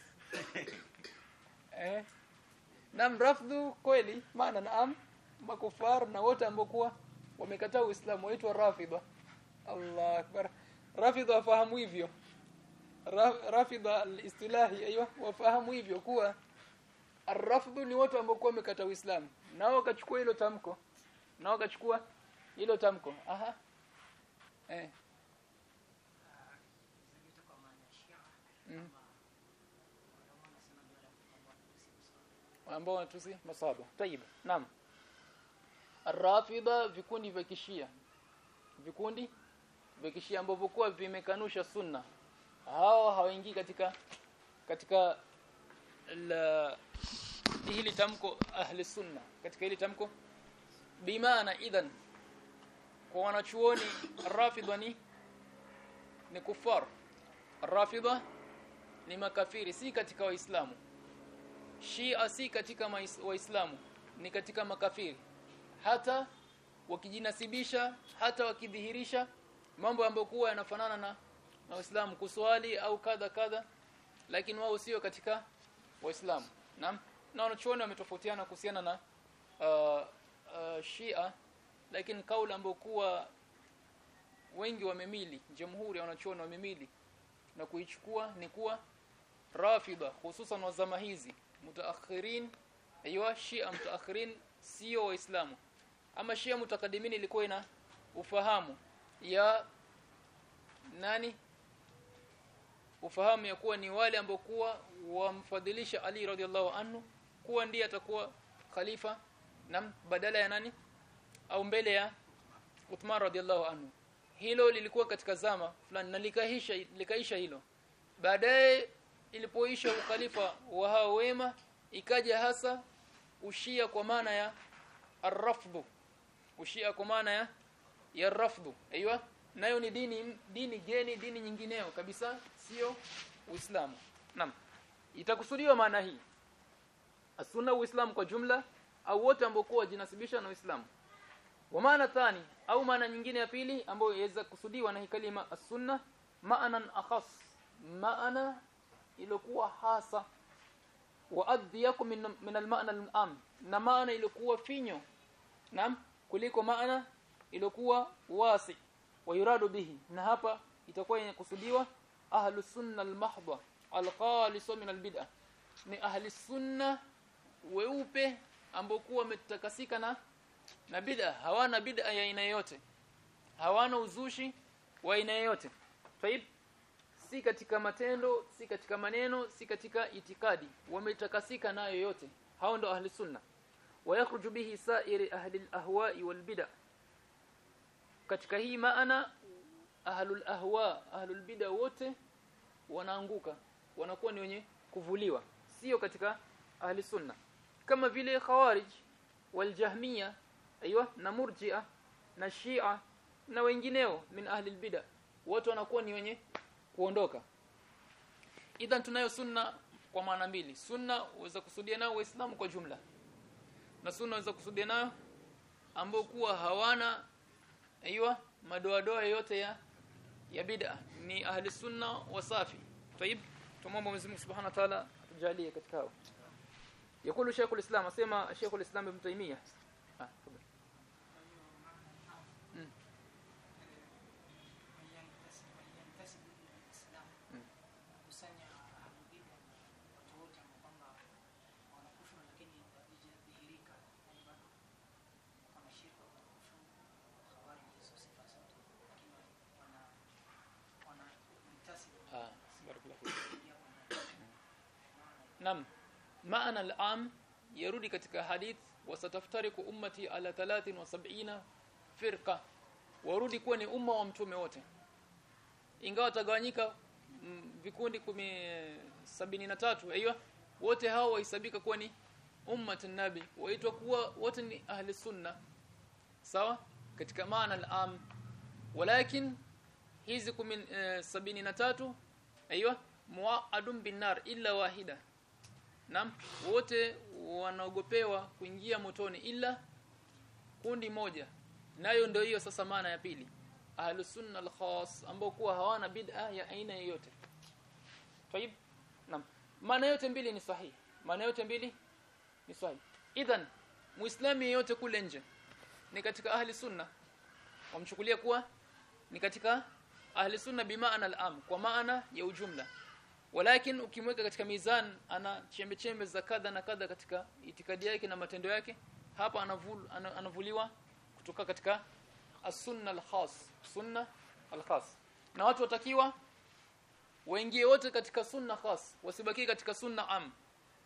Eh? Nam rafdhu kweli maana naam makufar na wote ambao kuwa wamekataa uislamu waitwa rafidha. Allah akbar. Rafidha wafahamu hivyo rafidha alistilahi aiywa wafahamu hivyo kuwa arrafdu ni watu ambao kwa wamekata uislamu. Nao wakachukua hilo tamko. Nao wakachukua hilo tamko. Aha. Eh. Mm. ambao wanatusi masaba. Tayib naam. Arrafida vikundi vya kishia. Vikundi vya kishia ambavyo kwa vimekanusha sunna hao hawaingii katika katika la hili tamko ahli sunna. Katika hili tamko bimaana idhan kwa wanachuoni rafidha ni ni kufar. Rafidha ni makafiri si katika waislamu. Shia si katika waislamu ni katika makafiri. Hata wakijinasibisha hata wakidhihirisha mambo ambayo kuwa yanafanana na na Uislamu kuswali au kadha kadha lakini wao sio katika waislamu. Naam. Na wanachuoni wametofautiana kuhusiana na uh, uh, Shia lakini kauli ambayo kuwa wengi wamemili jamhuri wanachuoni wamemili na kuichukua ni kuwa rafida hususan wa zama hizi mutaakhirin aywa Shia mutaakhirin sio waislamu. Ama Shia mutakaddimin ilikuwa ina ufahamu ya nani ufahamu ya kuwa ni wale ambao kuwa wamfadhilisha Ali radhiallahu anhu kuwa ndiye atakuwa khalifa na badala ya nani? Au mbele ya Uthman radhiallahu anhu. Hilo lilikuwa katika zama fulani na likaisha likaisha hilo. Baadaye ilipoisha ukhalifa wa hao wema ikaja hasa ushia kwa maana ya arrafdu. Ushia kwa maana ya ya rafdu. Aiywa nayo ni dini dini geni dini nyingineo kabisa sio uislamu. Naam. Itakusudiwa maana hii. Asuna uislamu kwa jumla au wote ambao kwa jinasibisha na uislamu. Wa maana thani au maana nyingine ya pili ambayo yaweza kusudiwa na kalima as-sunna ma'anan akhas. Maana ilikuwa hasa. Wa adhiyakum min, min al-ma'na al-am. Na maana ilikuwa finyo. Naam. Kuliko maana ilikuwa wasi wa yuradu bihi. Na hapa itakuwa inakusudiwa ahlu sunna al-mahdha al-khalis min al-bid'ah. Ni ahli sunna weupe ambao kuwa wametakasika na na bid'a hawana bid'a ya aina yote hawana uzushi wa aina yote taib si katika matendo si katika maneno si katika itikadi. Wametakasika nayo yote. Hao ndo ahli sunna. Wayakhruju bihi sa'iri ahli al-ahwa'i wal bid'a katika hii maana ahlul ahwa ahlul bid'a wote wanaanguka wanakuwa ni wenye kuvuliwa. Sio katika ahli sunna. Kama vile khawarij wal jahmiya aiywa na murji'a na shia na wengineo min ahli albid'a watu wanakuwa ni wenye kuondoka. Idhan tunayo sunna kwa maana mbili. Sunna uweza kusudia nao waislamu kwa jumla. Na sunna uweza kusudia nao ambao kuwa hawana aiywa madoadoa yote ya ya bid'a ni ahli sunna wasafi طيب tumomba Mwenyezi Mungu Subhanahu wa Ta'ala atujalie katika hao يقول شيخ الإسلام اسمع شيخ الإسلام ابن تيمية آه. maana al-am yarudi katika hadith wasataftariku ummati ala 73 firqa. Warudi kuwa ni umma wa mtume wote. Ingawa tagawanyika mm, vikundi kumi sabini na tatu aiyo wote hao wahesabika kuwa ni ummatun nabi waitwa kuwa wote ni ahli sunna. Sawa? Katika maana al-am. Walakin hizi kumi eh, sabini na tatu aiyo muadum binar illa wahida Naam, wote wanaogopewa kuingia motoni ila kundi moja. Nayo ndio hiyo sasa maana ya pili. Ahlus sunna al-khass ambao kuwa hawana bid'a ya aina yoyote. Tayib? Naam. Maana yote mbili ni sahihi. Maana yote mbili ni sahihi. Idhan Muislamu yeyote kule nje ni katika ahli sunna wamchukulia kuwa ni katika ahli sunna bimaana al-am kwa maana ya ujumla walakin ukimweka katika mizan ana chembe chembe za kadha na kadha katika itikadi yake na matendo yake hapa anavul, anavuliwa kutoka katika as-sunna al-khas sunna al-khas. Na watu watakiwa waingie wote katika sunna khas wasibaki katika sunna am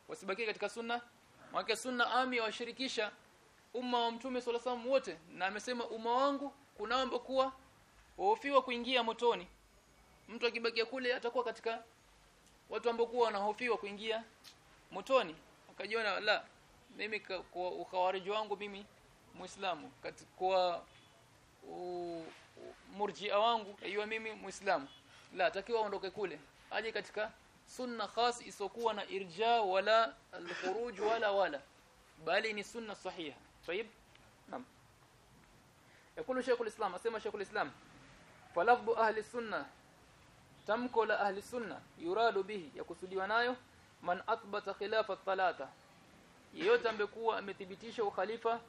wasibaki katika sunna maana sunna am yawashirikisha umma wa mtume sallallahu alaihi wote. Na amesema umma wangu kunaomba kuwa waofiwa kuingia motoni. Mtu akibakia kule atakuwa katika watu ambao kuwa wanahofiwa kuingia motoni akajiona la mimi ka- kwa ukhawariji wangu mimi muislamu kati- kwa u- u- murjia wangu aiyo mimi muislamu la atakiwa aondoke kule aje katika sunna khas isokuwa na irja wala al-khuruj wala wala bali ni sunna sahiha طيب نعم يقول شيخ الإسلام أسمى شيخ الإسلام فلفظ أهل السنة tamko la ahli sunna yuradu bihi yakusudiwa nayo man athbata khilafa thalatha yeyote ambekuwa amethibitisha ukhalifa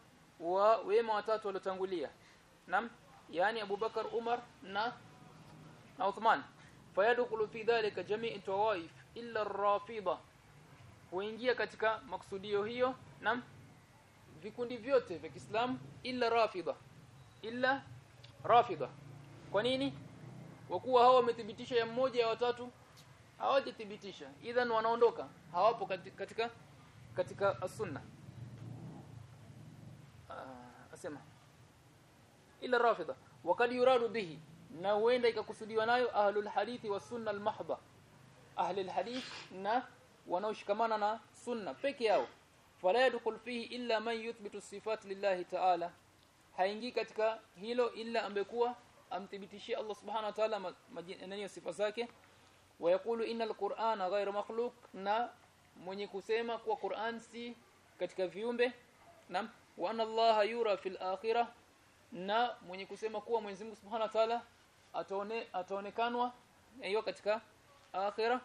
wa wema watatu waliotangulia. Nam yani Abubakar Umar na na Uthman. Fayadkhulu fi dhalika jami'i tawaif illa ar-rafida huingia katika maksudio hiyo nam vikundi vyote vya Kiislamu illa rafida. Illa rafida. Kwa nini kwa kuwa hao wamethibitisha ya mmoja ya watatu hawajathibitisha. Idhan wanaondoka hawapo kati- katika katika as-sunna. Uh, asema ila rafida wakad yuradu bihi na huenda ikakusudiwa nayo ahlul hadithi wa sunna al-mahdha. Ahlul hadith na wanaoshikamana na sunna peke yao. Fala yadkhul fihi illa man yuthbitu sifat lillahi ta'ala. Haingii katika hilo ila ambekuwa amthibitishie Allah subhanahu wa ta'ala nani sifa zake. Wayakulu innal qur'ana ghayru makhluq. Na mwenye kusema kuwa Qur'an si katika viumbe. Na wa anna Allah yura fil akhirah. Na mwenye kusema kuwa Mwenyezi Mungu Subhanahu wa Ta'ala ataone ataonekanwa hiyo katika akhirah.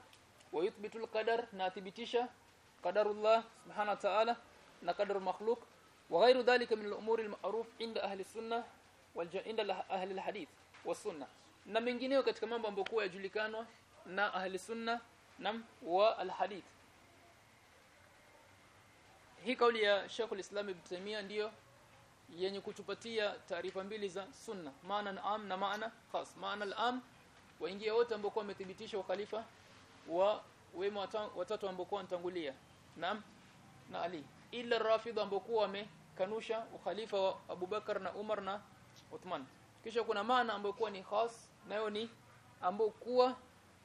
Wa yuthbitul qadar. Na athibitisha qadarullah Subhanahu wa Ta'ala na qadar makhluq. Wa ghayru dhalika min al-umuri al-ma'ruf wal inda ahli alhadith wa was sunnah. Na mengineyo katika mambo ambayo kwa yajulikanwa na ahli sunna na wa alhadith. Hii kauli ya Sheikh al-Islam Ibn Taymiyyah ndiyo yenye kutupatia taarifa mbili za sunna maana am na maana khas. Maana al-am waingia wote ambao kwa wamethibitisha ukhalifa wa wema watatu ambao kwa mtangulia naam na Ali. Ila rafidha ambao kwa wamekanusha ukhalifa wa Abu Bakar na Umar na Uthman kisha kuna maana ambayo kuwa ni khas nayo ni ambayo kuwa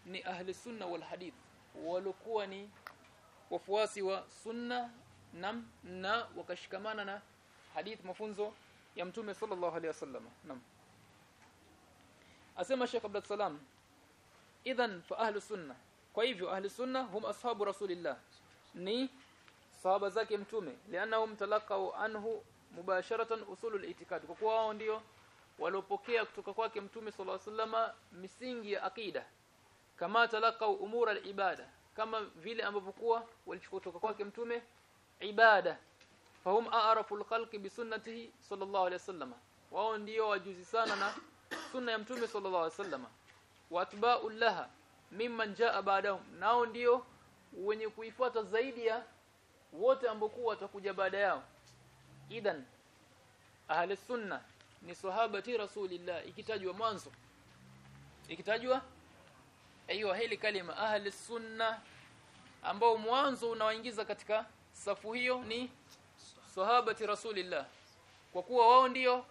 ni ahli sunna wal hadith. Walikuwa ni wafuasi wa sunna nam na wakashikamana na hadith mafunzo ya mtume sallallahu alaihi wasallam. Nam asema Sheikh Abdul Salam idhan fa ahli sunna. Kwa hivyo ahli sunna hum ashabu rasulillah. Ni sahaba zake mtume. Lianahum talaqau anhu mubasharatan usulul itikad kwa kuwa wao ndio waliopokea kutoka kwake mtume sallallahu alaihi wasallama misingi ya akida kama talaqau umura al-ibada kama vile ambavyo kuwa walichukua kutoka kwake mtume ibada. Fahum a'rafu al-khalqi bi sunnatihi sallallahu alaihi wasallama wao ndio wajuzi sana na sunna ya mtume sallallahu alaihi wasallama wa atba'u laha mimman jaa ba'dahum. Nao ndio wenye kuifuata zaidi ya wote ambao watakuja baada yao idan ahli sunna ni sahabati rasulillah ikitajwa mwanzo. Ikitajwa aiyo hili kalima ahli sunna ambao mwanzo unawaingiza katika safu hiyo ni sahabati rasulillah. Kwa kuwa wao ndio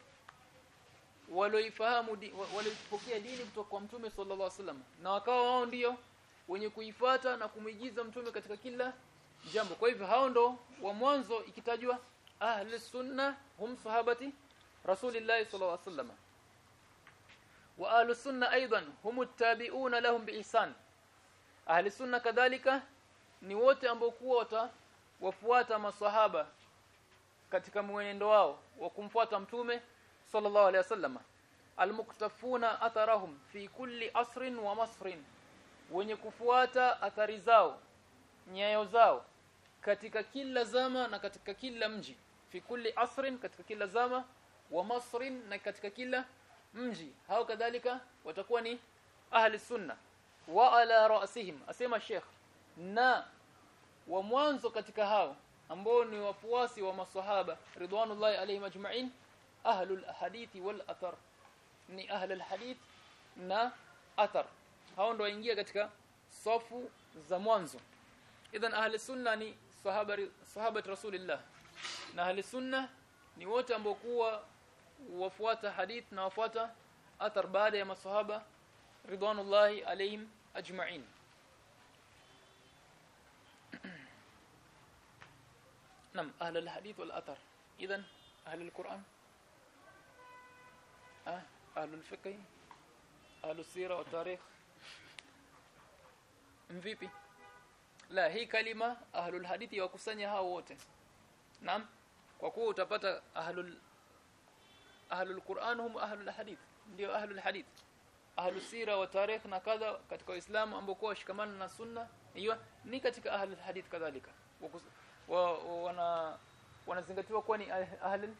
walioifahamu di, dini kutoka kwa mtume sallallahu alaihi wasallam. Na wakawa wao ndio wenye kuifata na kumuigiza mtume katika kila jambo. Kwa hivyo hao ndo wa mwanzo ikitajwa ahli sunna hum sahabati rasulillahi sallallahu alaihi wasallam wa ahli sunna aidan hum attabi'una lahum biihsan ahli sunna kadhalika ni wote ambao kuwa watawafuata maswahaba katika mwenendo wao wa kumfuata mtume sallallahu alaihi wasallam. Almuktafuna atharahum fi kulli asrin wa masrin. Wenye kufuata athari zao nyayo zao katika kila zama na katika kila mji fi kulli asrin katika kila zama wa masrin na katika kila mji. Hao kadhalika watakuwa ni ahli sunna. Wa ala ra'sihim asema sheikh. Na wa mwanzo katika hao ambao ni wafuasi wa maswahaba ridwanullahi alayhim ajma'in ahlul hadithi wal athar. Ni ahlul hadith na athar. Hao ndio waingia katika safu za mwanzo. Idhan ahli sunna ni sahaba sahaba rasulillah na ahli sunna ni wote ambao kuwa wafuata hadith na wafuata athar baada ya masahaba ridwanullahi alayhim ajma'in نعم أهل الحديث والأثر إذن أهل القرآن أه أهل الفقه أهل السيرة والتاريخ mvipi la hii kalima ahlul hadithi wakusanya hao wote naam. Kwa kuwa utapata ahlul ahlul Qur'an hum ahlul hadith. Ndio ahlul hadith. Ahlus sira wa tarikh na kadha katika Uislamu ambao kwa shikamana na sunna hiyo ni katika ahlul hadith kadhalika. Wa, wa, wana wanazingatiwa kuwa ni ahlul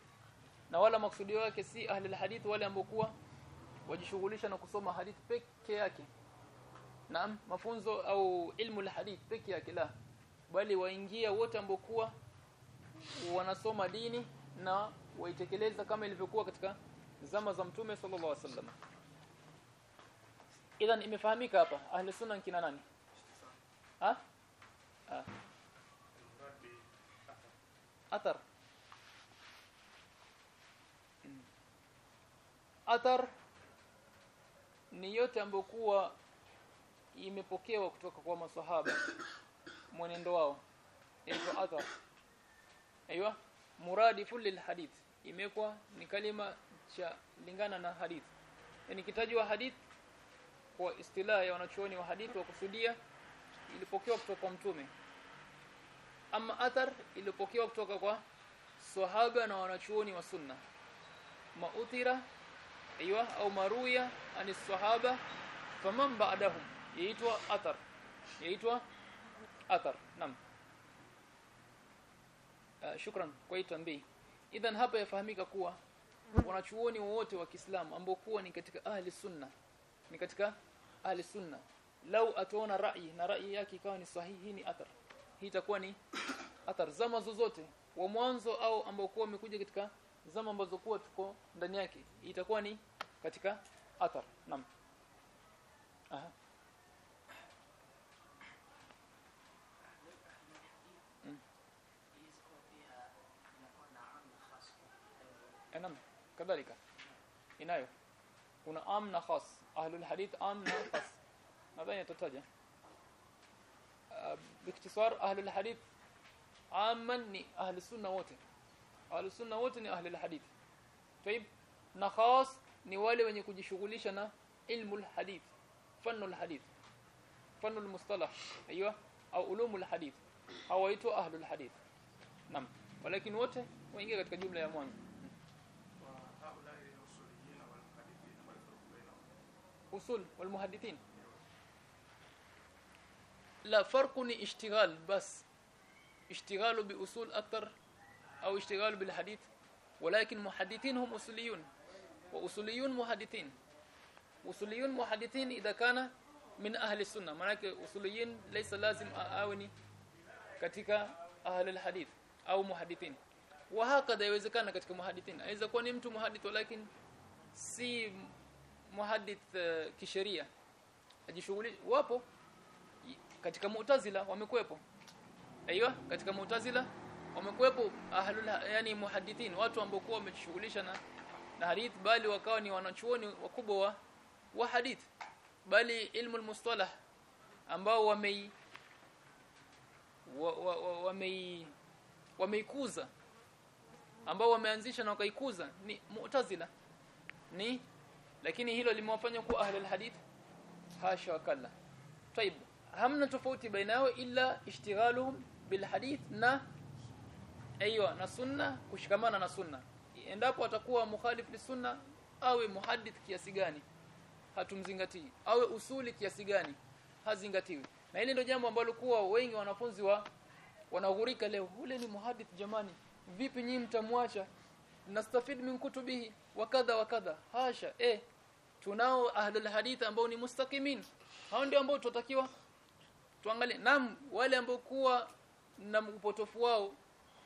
na wala maksudi wake si ahlul hadith wale ambao kwa wajishughulisha na kusoma hadith peke yake. Naam mafunzo au ilmu hadith peke yake la. Bali waingia wote ambao wanasoma dini na waitekeleza kama ilivyokuwa katika zama za mtume sallallahu alaihi wasallam. Idhan imefahamika hapa ahli sunna kina nani? Ha? Ah. athar. Athar ni yote ambokuwa imepokewa kutoka kwa maswahaba mwenendo wao. Ndio athar aiywa muradifu lilhadith imekuwa ni kalima cha lingana na hadith. Yani kitajwa hadith kwa istilahi ya wanachuoni wa hadith wa kusudia ilipokewa kutoka kwa mtume. Ama athar ilipokewa kutoka kwa sahaba na wanachuoni wa sunna. Mauthira aiywa au maruya ani sahaba faman ba'dahum. Yaitwa athar. Yaitwa athar. Nam uh, shukran kwa hii tambii idhan hapa yafahamika kuwa wanachuoni wote wa Kiislamu ambao kuwa ni katika ahli sunna ni katika ahli sunna. Lau ataona rai na rai yake ikawa ni sahihi ni athar. Hii itakuwa ni athar. Zama zozote wa mwanzo au ambao kuwa wamekuja katika zama ambazo kuwa tuko ndani yake itakuwa ni katika athar. Naam. Aha Eh, naam kadhalika inayo kuna am na khas ahlul hadith am na khas nadhani tutataja uh, biktisar ahlul hadith amman ni ahli sunna wote ahli sunna wote ni ahli hadith طيب na khas ni wale wenye kujishughulisha na ilmu alhadith fannu alhadith fannu almustalah aiywa au ulumu alhadith hawaitwa ahli alhadith naam walakin wote waingia katika jumla ya mwanzo وهؤلاء الأصوليين والمحدثين ما الفرق بينهم؟ الأصول والمحدثين. لا فرق اشتغال بس اشتغال بأصول أكثر أو اشتغال بالحديث. ولكن محدثين هم أصوليون وأصوليون محدثين. أصوليون محدثين إذا كان من أهل السنة. معناك أصوليين ليس لازم أعاوني ketika أهل الحديث أو محدثين. وهكذا يوجد كان ketika محدثين. إذا كوني انت محدث ولكن si muhadith uh, kisheria. Ajishughuli wapo. Katika mu'tazila wamekuepo aiywa katika mu'tazila wamekuepo ahlul yani muhaddithin watu ambao wamejishughulisha na na hadith bali wakawa ni wanachuoni wakubwa wa, wa hadith. Bali ilmu almustalah ambao wamei wa, wa, wa, wa wameikuza. Ambao wameanzisha na wakaikuza ni mu'tazila. Ni lakini hilo limewafanya kuwa ahli alhadith hasha wakalla طيب hamna tofauti baina yao illa ishtighaluhum bilhadith na aiywa na sunna kushikamana na sunna endapo atakuwa mukhalif lisunna awe muhaddith kiasi gani hatumzingatii awe usuli kiasi gani hazingatiwi na hili ndio jambo ambalo kuwa wengi wanafunzi wa wanaghurika leo ule ni muhaddith jamani vipi nyinyi mtamwacha nastafid min kutubihi wa kadha wa kadha hasha eh tunao ahlul hadith ambao ni mustaqimin. Hao ndio ambao tutatakiwa tuangalie. Nam wale ambao kuwa na upotofu wao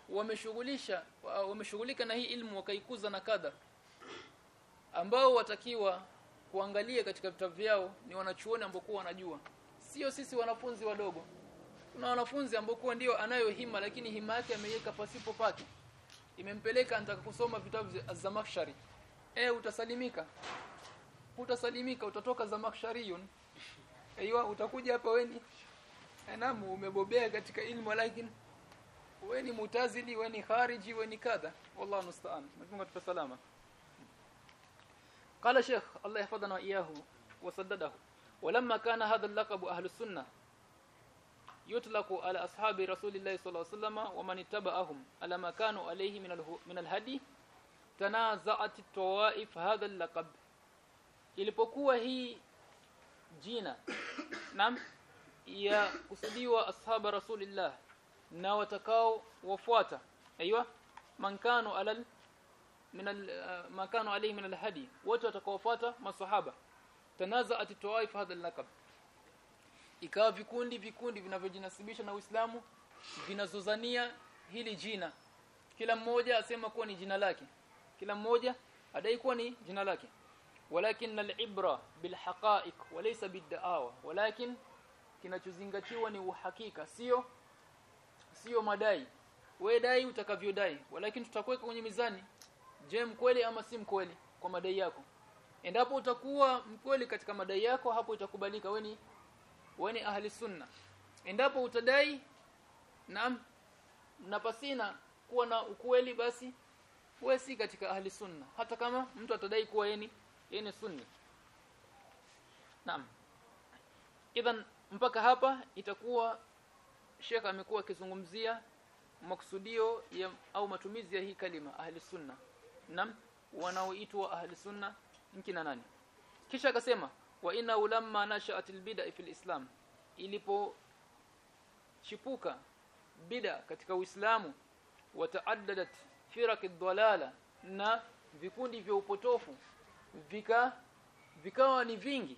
wameshughulisha wameshughulika na hii ilmu wakaikuza na kadha ambao watakiwa kuangalia katika vitabu vyao ni wanachuoni ambao wanajua. Sio sisi wanafunzi wadogo. Kuna wanafunzi ambao ndio anayo hima lakini hima yake ameiweka pasipo pake. Imempeleka anataka kusoma vitabu za Zamakhshari eh utasalimika utasalimika utatoka Zamakhshariyun aiywa utakuja hapa weni naam umebobea katika ilmu lakini weni mutazili weni khariji weni kadha wallahu musta'an nafunga tupa salama قال شيخ الله يحفظنا وإياه وسدده ولما كان هذا اللقب أهل السنة يطلق على أصحاب رسول الله صلى الله عليه وسلم ومن اتبعهم على ما كانوا عليه من من الهدي تنازعت الطوائف هذا اللقب ilipokuwa hii jina nam ya kusudiwa ashaba rasulillah na watakao wafuata aiywa mankano alal min al makanu alayhi min alhadi wote watakaofuata masahaba tanazaat tawaif hadha al-laqab. Ikawa vikundi vikundi vinavyojinasibisha na Uislamu vinazozania hili jina. Kila mmoja asema kuwa ni jina lake. Kila mmoja adai kuwa ni jina lake walakin al-ibra bil haqa'iq walaysa bid da'awa walakin kinachozingatiwa ni uhakika sio sio madai. We dai utakavyodai. Walakin tutakuweka kwenye mizani. Je mkweli ama si mkweli kwa madai yako? Endapo utakuwa mkweli katika madai yako hapo itakubalika. We ni we ni ahli sunna. Endapo utadai naam na pasina kuwa na ukweli basi wewe si katika ahli sunna. Hata kama mtu atadai kuwa yeye ni sunni. Naam. Idhan mpaka hapa itakuwa Sheikh amekuwa akizungumzia maksudio ya au matumizi ya hii kalima ahli sunna. Naam wanaoitwa ahli sunna nkina nani? Kisha akasema wa inna ulamma nasha'at albid'a fil islam. Ilipo chipuka bid'a katika uislamu wataaddadat firaq ad-dalala na vikundi vya upotofu vika vikawa ni vingi.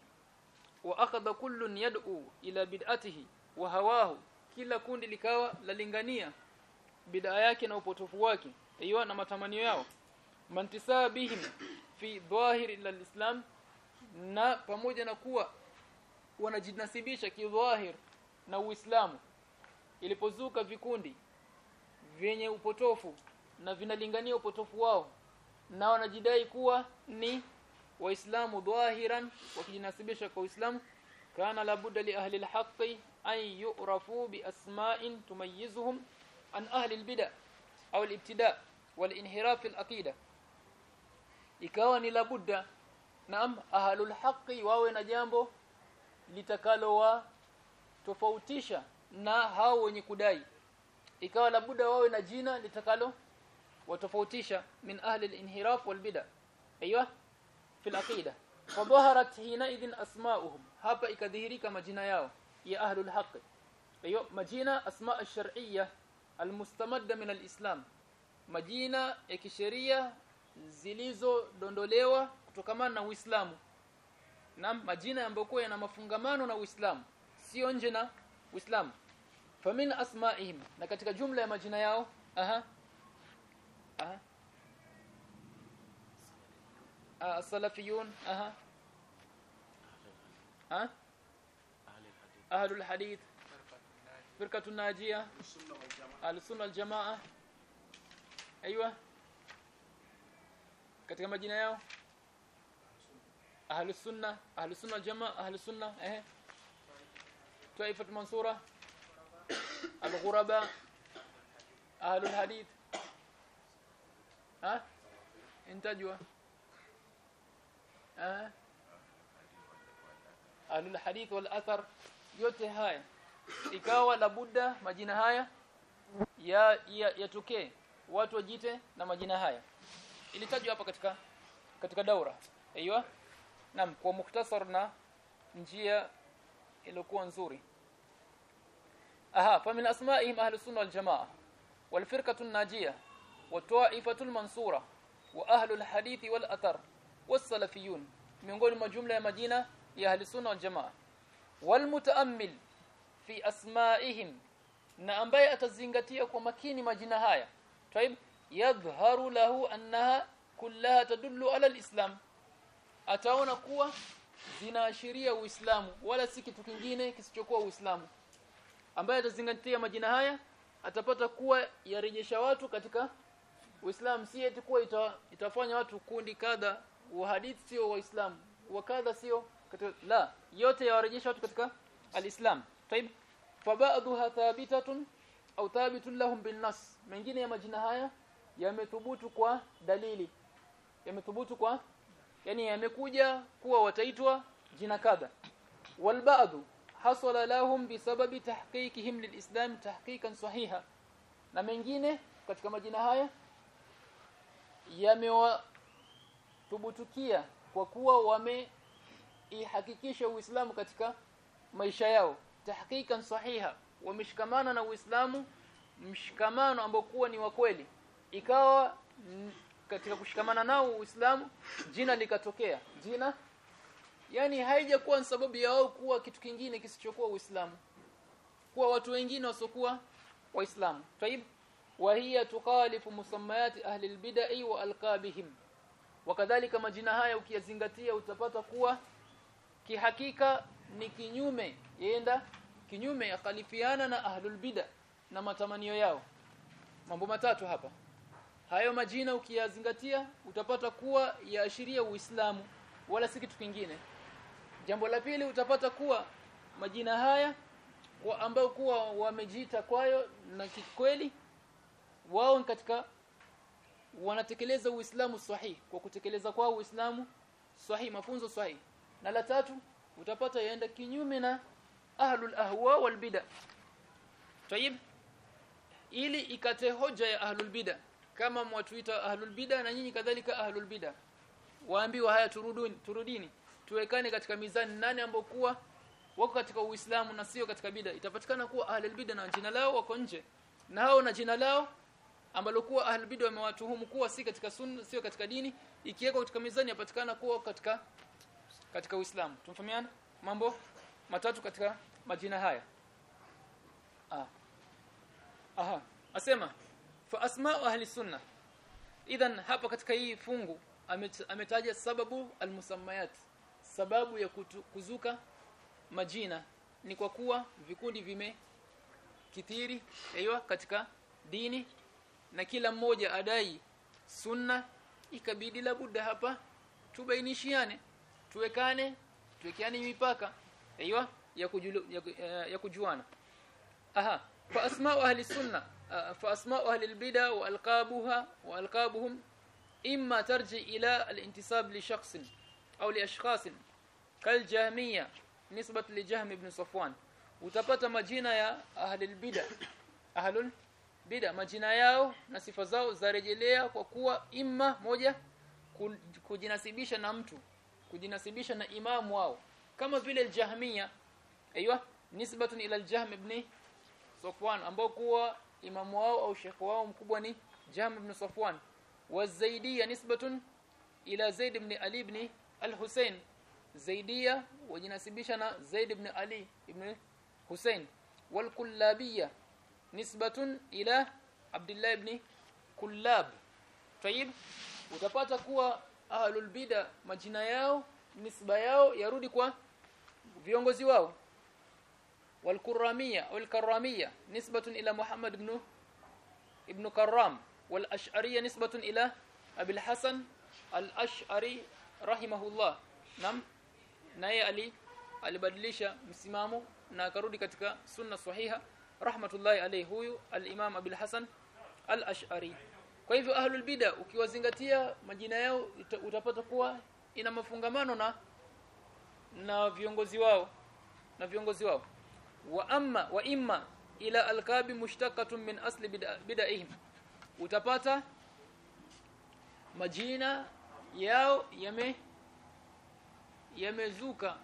Wa akhadha kullun yad'u ila bid'atihi wa hawahu. Kila kundi likawa lalingania bid'a yake na upotofu wake aiyo na matamanio yao. Mantisabihim fi dhahir ila na pamoja na kuwa wanajinasibisha kidhahir na Uislamu. Ilipozuka vikundi vyenye upotofu na vinalingania upotofu wao na wanajidai kuwa ni waislamu dhahiran wakijinasibisha kwa Uislamu kana labudda li ahli alhaqqi an yu'rafu bi asma'in tumayyizuhum an ahli albid'a au alibtida' walinhiraf alaqida. Ikawa ni labudda naam ahlul haqqi wawe na jambo litakalo wa tofautisha na hao wenye kudai. Ikawa labuda wawe na jina litakalo watofautisha min ahli al-inhiraf aiywa fi al-aqida fadhaharat hina idhin asma'uhum hapa ikadhihirika majina yao. ya ahlul haqq aiywa majina asma' ash-shar'iyya al-mustamadda min al-islam majina ya kisheria zilizodondolewa kutokamana na Uislamu. Na majina ambayo yana mafungamano na Uislamu. Sio nje na Uislamu. Famin asma'ihim. Na katika jumla ya majina yao aha السلفيون أها. ها؟ أهل الحديث. فرقة الناجية. أهل السنة الجماعة أيوة. كتك ما جينا ياو. أهل السنة. أهل السنة الجماعة أهل السنة. إيه. طائفة المنصورة. الغرباء. أهل الحديث. ها؟ انتجوا. Ah ahlul hadith wal athar yote haya ikawa labudda majina haya ya ya- yatokee watu wajite na majina haya ilitajwa hapa katika katika daura aiywa naam kwa mukhtasar na njia iliyokuwa nzuri aha fa min asma'ihim ahlus sunna wal jamaa wal firqatu najiyah wa ta'ifatu al mansura wa ahlul hadith wal athar salafiyun miongoni mwa jumla ya majina ya ahli sunna wal jamaa. Wal mutaammil fi asma'ihim na ambaye atazingatia kwa makini majina haya. Taib yadhharu lahu annaha kullaha tadullu ala alislam. Ataona kuwa zinaashiria uislamu wala si kitu kingine kisichokuwa uislamu. Ambaye atazingatia majina haya atapata kuwa yarejesha watu katika uislamu. Si eti kuwa ita, itafanya watu kundi kadha wa hadithi sio waislamu wa kadha sio katika la yote yawarejesha watu katika alislam. Taib. Faba'dhuha thabitatun au thabitun lahum bin nas mengine ya majina haya yamethubutu kwa dalili. Yamethubutu kwa yani yamekuja kuwa wataitwa jina kadha. Wal ba'dhu hasala lahum bisababi tahqiqihim lilislam tahqiqan sahiha. Na mengine katika majina haya yamewathubutukia kwa kuwa wameihakikisha uislamu katika maisha yao. Tahqiqan sahiha wameshikamana na uislamu mshikamano ambao kuwa ni wa kweli. Ikawa katika kushikamana nao uislamu jina likatokea. Jina yani haijakuwa sababu ya wao kuwa kitu kingine kisichokuwa uislamu. Kuwa watu wengine wasokuwa waislamu. Taib wa hiya tuqalifu musammayat ahli albid'i wa alqabihim wakadhalika majina haya ukiyazingatia utapata kuwa kihakika ni kinyume yenda kinyume yakalifiana na ahlul bid'a na matamanio yao. Mambo matatu hapa. Hayo majina ukiyazingatia utapata kuwa yaashiria uislamu wala si kitu kingine. Jambo la pili utapata kuwa majina haya ambao kuwa wamejiita kwayo na kikweli wao katika wanatekeleza uislamu sahihi kwa kutekeleza kwa uislamu sahihi mafunzo sahihi na la tatu utapata yaenda kinyume na ahlul ahwa wal bid'a. Tayib ili ikate hoja ya ahlul bid'a. Kama mwatuita ahlul bid'a na nyinyi kadhalika ahlul bid'a. Waambiwa haya turuduni turudini. Tuwekane katika mizani nani ambao kuwa wako katika uislamu na sio katika bid'a. Itapatikana kuwa ahlul bid'a na jina lao wako nje. Na hao na jina lao ambalo kuwa ahlul bid'a wamewatuhumu kuwa si katika sunna sio katika dini ikiwekwa katika mizani yapatikana kuwa katika katika Uislamu. Tumfahamiana? Mambo matatu katika majina haya. Ah. Aha. Asema fa asma'u ahli sunna. Idhan hapa katika hii fungu ametaja sababu almusammayat. Sababu ya kutu, kuzuka majina ni kwa kuwa vikundi vime kithiri katika dini na kila mmoja adai sunna ikabidi labda hapa tubainishiane tuwekane tuwekeane mipaka aiywa ya, kujulu, ya, ya kujuana. Aha fa asma'u ahli sunna fa asma'u ahli albid'a wa alqabuha wa alqabuhum imma tarji ila al-intisab li shakhsin au li ashkhasin kal jahmiyya nisbat li jahm ibn safwan. Utapata majina ya ahli albid'a ahlul bid'a majina yao na sifa zao zarejelea kwa kuwa imma moja kujinasibisha na mtu kujinasibisha na imamu wao. Kama vile al-Jahmiya aiywa nisbatun ila al-Jahm ibn Safwan ambao kuwa imamu wao au shekhi wao mkubwa ni Jahm ibn Safwan. Wa Zaidiyya nisbatun ila Zaid ibn Ali ibn al-Husayn. Zaidiyya wajinasibisha na Zaid ibn Ali ibn Husayn. Wal Kullabiyya nisbatun ila Abdullah ibn Kullab Tayib utapata kuwa ahlul bid'a majina yao nisba yao yarudi kwa viongozi wao والكرامية والكرامية نسبة إلى محمد بن ابن كرام والأشعرية نسبة إلى أبي الحسن الأشعري رحمه الله نعم naye ali alibadilisha msimamo na akarudi katika sunna sahiha rahmatullahi alayhi huyu al-Imam Abil Hasan al-Ash'ari. Kwa hivyo ahlul bid'a ukiwazingatia majina yao utapata kuwa ina mafungamano na na viongozi wao na viongozi wao. Wa amma wa imma ila alqabi mushtaqatun min asli bidaihim utapata majina yao yame yamezuka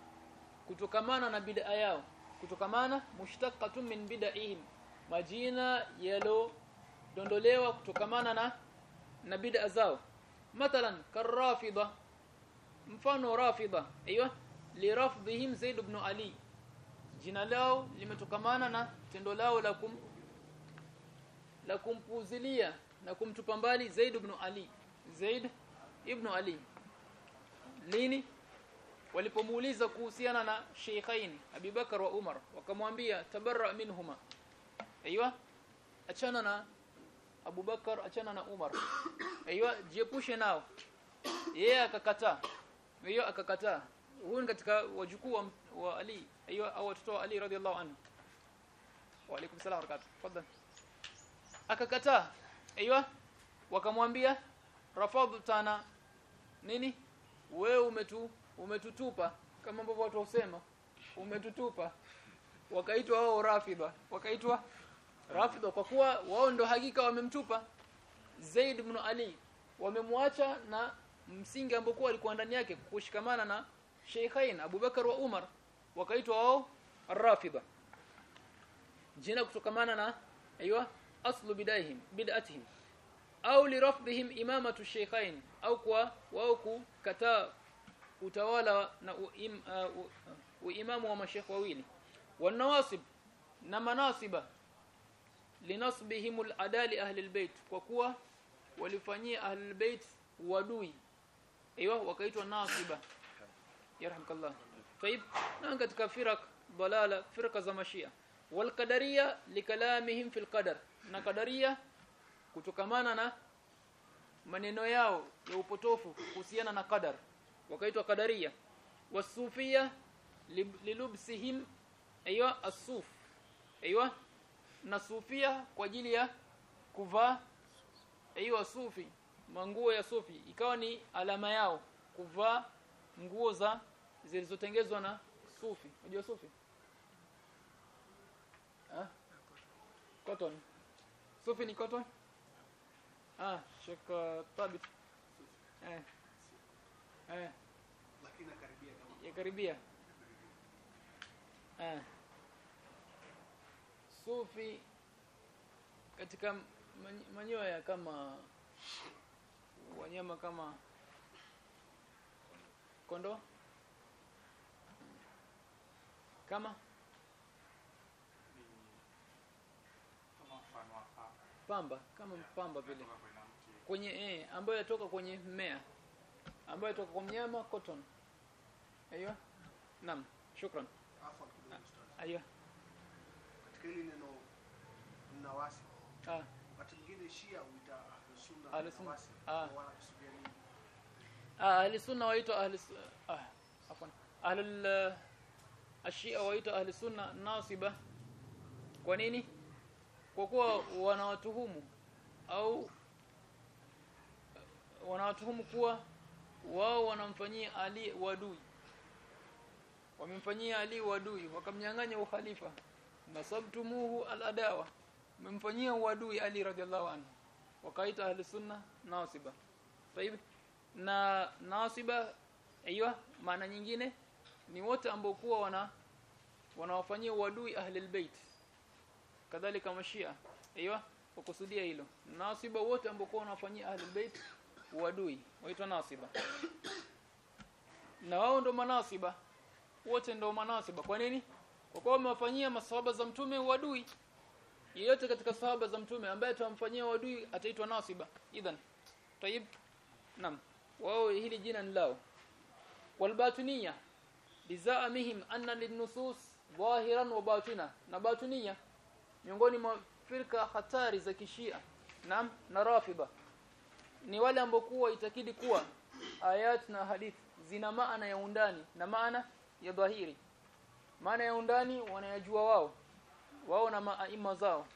kutokamana na bidaa yao kutokamana mushtaqatun min bid'ihim. Majina yalo dondolewa kutokamana na na bid'a zao. Mathalan karrafida mfano rafida aiyo lirafdihim zaid ibn ali. Jina lao limetokamana na tendo lao la kum la kumpuzilia na kumtupa mbali zaid ibn ali. Zaid ibn ali. Lini walipomuuliza kuhusiana na sheikhaini Abubakar wa Umar wakamwambia tabarra minhuma. Aiywa achana na Abubakar achana na Umar. Aiywa jiepushe nao. Yeye akakataa. Hiyo akakataa. Huyu katika wajukuu wa, wa Ali. Aiywa au watoto wa Ali radhiallahu anhu. Wa alaykum salaam barakatuh. Tafadhali. Akakataa. Aiywa wakamwambia rafadtana nini? Wewe umetu umetutupa kama ambavyo watu husema. Umetutupa. Wakaitwa wao rafidha. Wakaitwa rafidha kwa kuwa wao ndo hakika wamemtupa. Zaid ibn Ali. Wamemwacha na msingi ambao alikuwa ndani yake kushikamana na Sheikhain Abubakar wa Umar. Wakaitwa wao rafidha. Jina kutokamana na aiywa aslu bidaihim bid'atihim. Au lirafdihim imamatu Sheikhain. Au kwa wao kukataa utawala na uim, uh, u- uimamu wa mashekh wawili wanawasib na manasiba linasbihim aladali ahli albayt kwa kuwa walifanyia ahli albayt wadui aiyo wakaitwa nasiba yarhamkallah طيب na katika firaq dalala firqa za mashia wal qadariyya likalamihim fil qadar na qadariya kutokamana na maneno yao ya upotofu kuhusiana na qadar wakaitwa qadaria wasufia lilubsihim aywa asuf aywa na sufia kwa ajili ya kuvaa. Aywa sufi manguo ya sufi. Ikawa ni alama yao kuvaa nguo za zilizotengenezwa na sufi. Unajua sufi? Ah cotton. Sufi ni cotton? Ah shaka tabit eh eh. Lakini karibia kama yakaribia eh, sufi katika many- manyoya kama wanyama kama kondo. Kama? Pamba. Kama pamba vile. Kwenye kwenye eh ambayo yatoka kwenye mmea ambayo toka kwa mnyama cotton. Aiyo naam shukran. Afwan kidogo ustaz. aiyo katika hili neno nawasi ah. wakati mwingine shia huita ahli sunna Ah. Ah, ahli sunna waitwa ahli ah afwan. Ahli ashia waitwa ahli sunna nasiba. Kwa nini? Kwa kuwa wanawatuhumu au wanawatuhumu kuwa wao wanamfanyia Ali wadui. Wamemfanyia Ali wadui wakamnyang'anya ukhalifa. Nasabtumuhu aladawa. Wamemfanyia wadui Ali radhiallahu anhu. Wakaita ahli sunna nasiba. Sahibi na nasiba aiyo maana nyingine ni wote ambao kuwa wana wanawafanyia wadui ahli albayt kadhalika mashia aiyo wakusudia hilo. Nasiba wote ambao kuwa wanawafanyia ahli albayt uadui waitwa nasiba. Na wao ndo manasiba. Wote ndo manasiba. Kwa nini? Kwa kuwa wamewafanyia masahaba za mtume uadui. Yeyote katika sahaba za mtume ambaye tutamfanyia uadui ataitwa nasiba. Idhan. Tayib nam Wao hili jina ni lao. Walbatiniya bizaamihim anna linnusus dhahiran wa batina. Na batinia miongoni mwa firka hatari za kishia. Nam na rafida ni wale ambao kuwa itakidi kuwa ayat na hadith zina maana ya undani na maana ya dhahiri. Maana ya undani wanayajua wao wao na maima zao.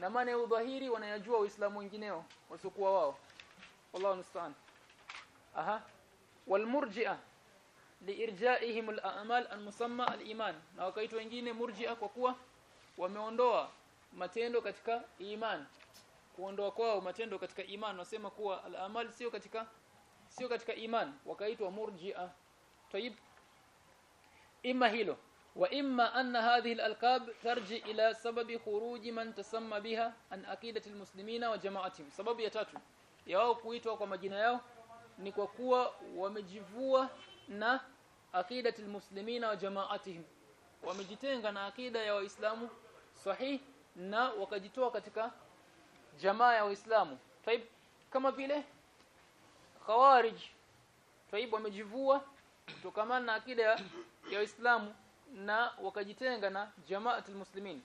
Na maana ya udhahiri wanayajua waislamu wengineo wasiokuwa wao. Wallahu musta'an. Aha. Walmurji'a liirja'ihim al-a'mal al-musamma al-iman na wakaitwa wengine murji'a kwa kuwa wameondoa matendo katika iman kuondoa kwao matendo katika imani wasema kuwa al-amal sio katika sio katika iman. Wakaitwa murji'a. Tayib imma hilo. Wa imma anna hadhihi al-alqab tarji ila sababi khuruji man tasamma biha an aqidati al-muslimina wa jama'atihim. Sababu ya tatu ya wao kuitwa kwa majina yao ni kwa kuwa wamejivua na aqidati al-muslimina wa jama'atihim. Wamejitenga na akida ya waislamu sahih na wakajitoa katika jamaa ya Uislamu. Taib kama vile khawarij taib wamejivua kutokana na akida ya waislamu na wakajitenga na jamaatul muslimin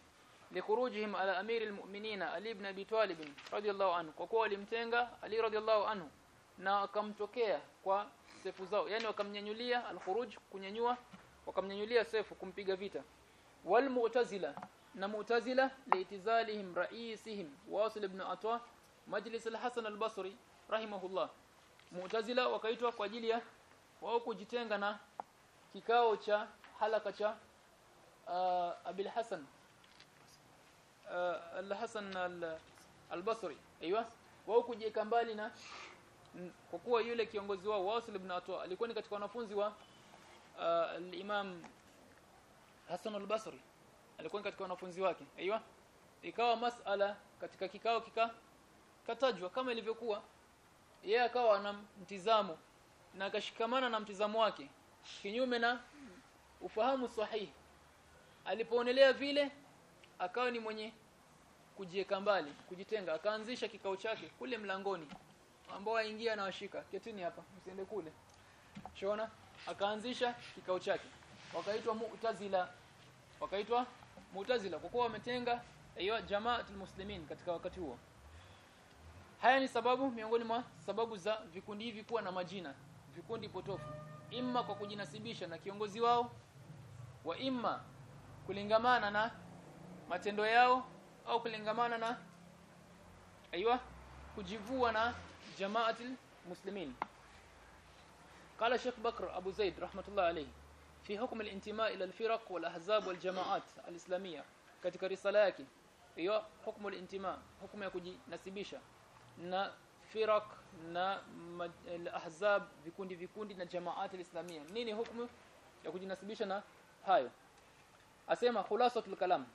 likhurujihim ala amir almu'minin ali ibn abi talib radiyallahu anhu. Kwa kuwa walimtenga ali radiyallahu anhu na akamtokea kwa sefu zao. Yani wakamnyanyulia alkhuruj kunyanyua wakamnyanyulia sefu kumpiga vita. Wal mu'tazila na mu'tazila liitizalihim ra'isihim. Wasil ibn atwa majlis al-hasan al-basri rahimahullah. Mu'tazila wakaitwa kwa ajili ya wao kujitenga na kikao cha halaka cha uh, abil hasan uh, al-hasan al-basri. Aiywa wao kujieka mbali na kwa kuwa yule kiongozi wao Wasil ibn Atwa alikuwa ni katika wanafunzi wa uh, al-Imam Hasan al-Basri alikuwa katika wanafunzi wake. Aiywa ikawa masala katika kikao kika katajwa kama ilivyokuwa. Yeye akawa ana mtizamo na akashikamana na mtizamo wake kinyume na ufahamu sahihi. Alipoonelea vile akawa ni mwenye kujieka mbali kujitenga. Akaanzisha kikao chake kule mlangoni ambao waingia na washika. Ketini hapa msiende kule. Shona. Akaanzisha kikao chake. Wakaitwa mu'tazila. Wakaitwa Mu'tazila kwa kuwa wametenga hiyo jamaatul muslimin katika wakati huo. Haya ni sababu miongoni mwa sababu za vikundi hivi kuwa na majina, vikundi potofu, imma kwa kujinasibisha na kiongozi wao wa imma kulingamana na matendo yao au kulingamana na aiywa kujivua na jamaatul muslimin. Kala Sheikh Bakr Abu Zaid rahmatullah alayhi عليه في حكم الانتماء إلى الفرق والأحزاب والجماعات الإسلامية katika risala yake hiyo hukumu al-intima hukumu ya kujinasibisha na firak na al-ahzab vikundi vikundi na jamaat al-islamia nini hukumu ya kujinasibisha na hayo asema khulasatul kalam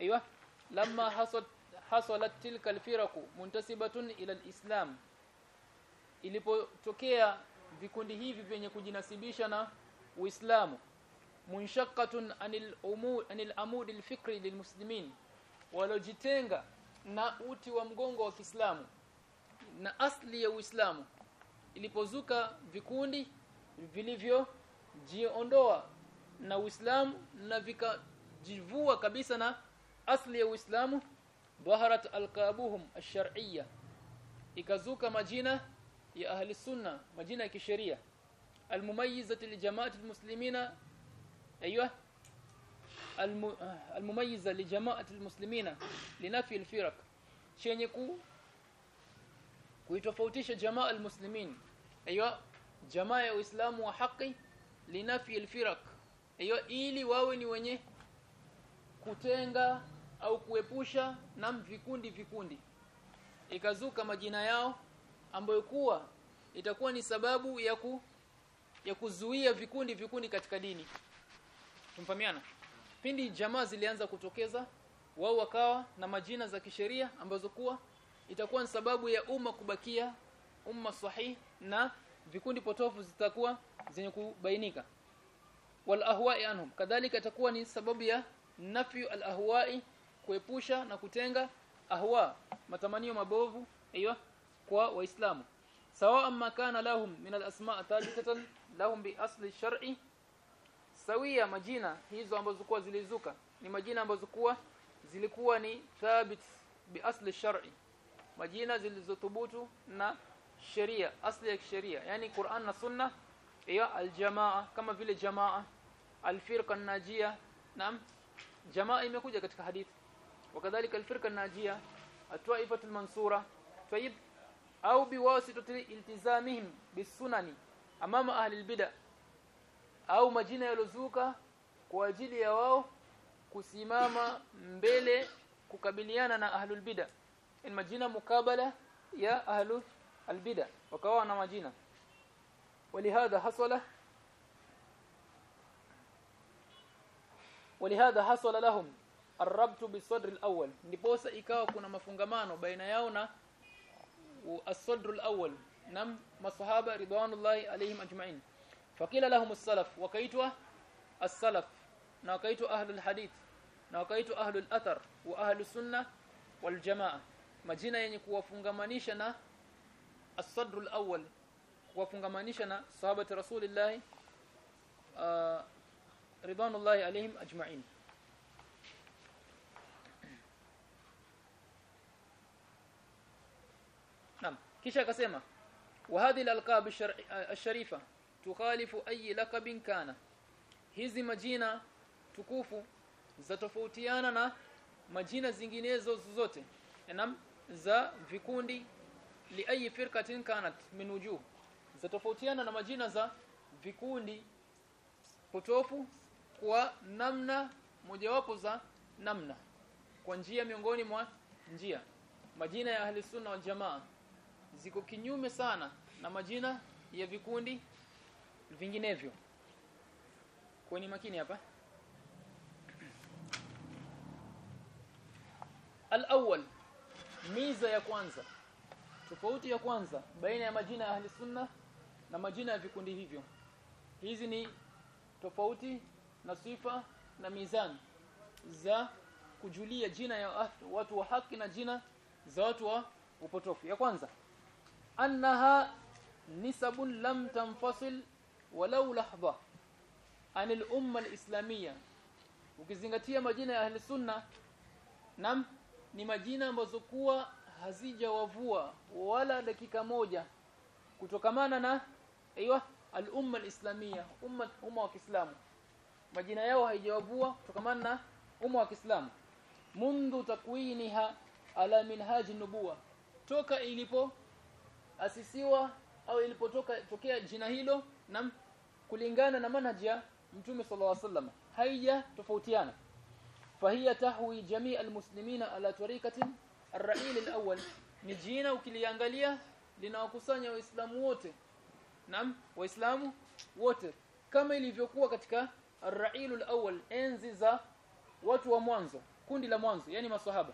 aiywa lamma hasad hasalat tilka al-firaq muntasibatun ila al-islam ilipotokea vikundi hivi vyenye kujinasibisha na Uislamu munshaqatun anil umur anil amud alfikri lilmuslimin. Walojitenga na uti wa mgongo wa Kiislamu na asli ya Uislamu. Ilipozuka vikundi vilivyo jiondoa na Uislamu na vikajivua kabisa na asli ya Uislamu dhaharat alqabuhum ash-shar'iyya. Ikazuka majina ya ahli sunna majina ya kisheria. Almumayyizati lijamaati almuslimina ايوه الم... المميزه لجماعه المسلمين لنفي الفرق chenye ku kuitofautisha jamaa almuslimin ايوه jamaa ya uislamu wa haki linafi alfiraq ايوه ili wawe ni wenye kutenga au kuepusha na vikundi vikundi ikazuka majina yao ambayo kuwa itakuwa ni sababu ya ku ya kuzuia vikundi vikundi katika dini Tumfahamiana? Pindi jamaa zilianza kutokeza, wao wakawa na majina za kisheria ambazo kuwa itakuwa ni sababu ya umma kubakia umma sahihi na vikundi potofu zitakuwa zenye kubainika. Wal ahwa'i anhum kadhalika itakuwa ni sababu ya nafyu al ahwa'i kuepusha na kutenga ahwa matamanio mabovu aiyo kwa waislamu sawa amma kana lahum min al asma' lahum bi asli shar'i sawia majina hizo ambazo kuwa zilizuka. Ni majina ambazo kuwa zilikuwa ni thabit bi asli shar'i. Majina zilizothubutu na sheria asli ya sheria yani Qur'an na Sunna ya aljamaa kama vile jamaa alfirqa najia naam jamaa imekuja katika hadithi. Wakadhalika alfirqa najia atwaifatul mansura. Tayib au biwasitati iltizamihim bisunani amama ahli albid'a au majina yalozuka kwa ajili ya wao kusimama mbele kukabiliana na ahlul bid'a in majina mukabala ya ahlul albid'a wakawa na majina ولهذا حصل ولهذا حصل لهم الربط بالصدر الأول ndiposa ikawa kuna mafungamano baina yao na الصدر الأول nam masahaba ridwanullahi alayhim ajma'in fakila lahum as-salaf wakaitwa as-salaf na wakaitwa ahlul hadith na wakaitwa ahlul athar wa ahlus sunna wal jamaa majina yenye kuwafungamanisha na as-sadr al-awwal kuwafungamanisha na sahabati rasulillah uh, ridwanullahi alayhim ajma'in Naam kisha akasema wa hadhihi al-alqab ash-sharifa tukhalifu ayi lakabin kana. Hizi majina tukufu zatofautiana na majina zinginezo zote. Nam za vikundi li ayi firqatin kanat min wujuh. Zatofautiana na majina za vikundi potofu kwa namna mojawapo za namna. Kwa njia miongoni mwa njia. Majina ya ahli sunna wal jamaa ziko kinyume sana na majina ya vikundi vinginevyo. Kweni makini hapa. Al-awwal miza ya kwanza. Tofauti ya kwanza baina ya majina ya ahli sunna na majina ya vikundi hivyo. Hizi ni tofauti na sifa na mizani za kujulia jina ya watu wa haki na jina za watu wa upotofu. Ya kwanza annaha nisabun lam tanfasil walau lahdha anil umma alislamia ukizingatia majina ya ahli sunna nam ni majina ambazo kuwa hazijawavua wala dakika moja kutokamana na aiywa al-umma al-islamia umma umma wa Kiislamu. Majina yao haijawavua kutokamana na umma wa Kiislamu. Mundu takwiniha ala minhaji nubuwa. Toka ilipo asisiwa au ilipotoka tokea jina hilo na kulingana na manhaji ya mtume sallallahu alaihi wasallam haija tofautiana. Fahiya tahwi jamii almuslimina ala tariqatin ar-ra'il al-awwal. Ni jina ukiliangalia linawakusanya waislamu wote. Naam waislamu wote. Kama ilivyokuwa katika ar-ra'il al-awwal enzi za watu wa mwanzo kundi la mwanzo yani maswahaba.